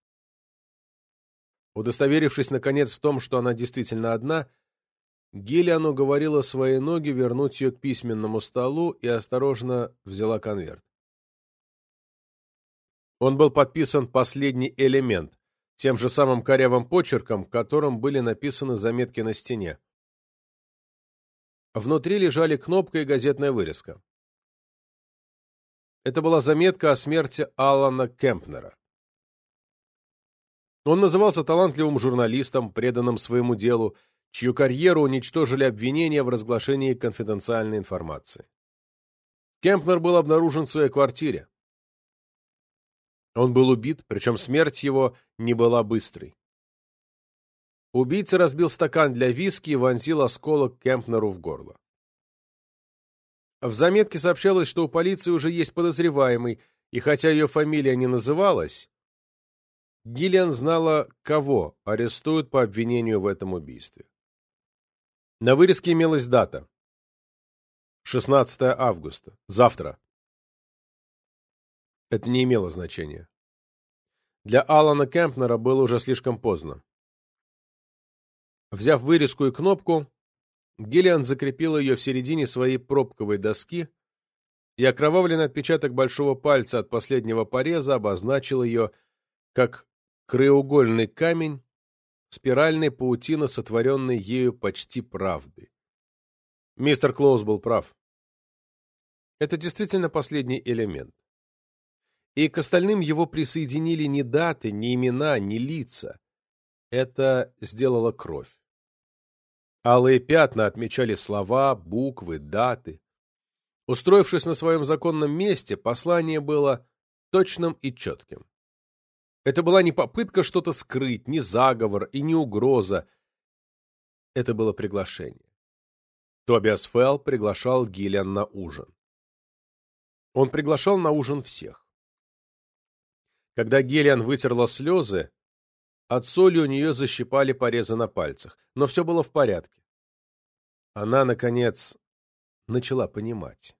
Удостоверившись, наконец, в том, что она действительно одна, Гиллиан уговорила свои ноги вернуть ее к письменному столу и осторожно взяла конверт. Он был подписан «Последний элемент», тем же самым корявым почерком, которым были написаны заметки на стене. Внутри лежали кнопка и газетная вырезка. Это была заметка о смерти Алана Кемпнера. Он назывался талантливым журналистом, преданным своему делу, чью карьеру уничтожили обвинения в разглашении конфиденциальной информации. Кемпнер был обнаружен в своей квартире. Он был убит, причем смерть его не была быстрой. Убийца разбил стакан для виски и вонзил осколок Кемпнеру в горло. В заметке сообщалось, что у полиции уже есть подозреваемый, и хотя ее фамилия не называлась, Гиллиан знала, кого арестуют по обвинению в этом убийстве. На вырезке имелась дата. 16 августа. Завтра. Это не имело значения. Для Алана Кемпнера было уже слишком поздно. Взяв вырезку и кнопку, Гиллиан закрепил ее в середине своей пробковой доски, и окровавленный отпечаток большого пальца от последнего пореза обозначил ее как краеугольный камень, спиральной паутина, сотворенной ею почти правды. Мистер Клоус был прав. Это действительно последний элемент. И к остальным его присоединили не даты, не имена, не лица. Это сделала кровь. Алые пятна отмечали слова, буквы, даты. Устроившись на своем законном месте, послание было точным и четким. Это была не попытка что-то скрыть, не заговор и не угроза. Это было приглашение. Тобиас Фелл приглашал Гиллиан на ужин. Он приглашал на ужин всех. Когда Гиллиан вытерла слезы, от соли у нее защипали порезы на пальцах, но все было в порядке. Она, наконец, начала понимать.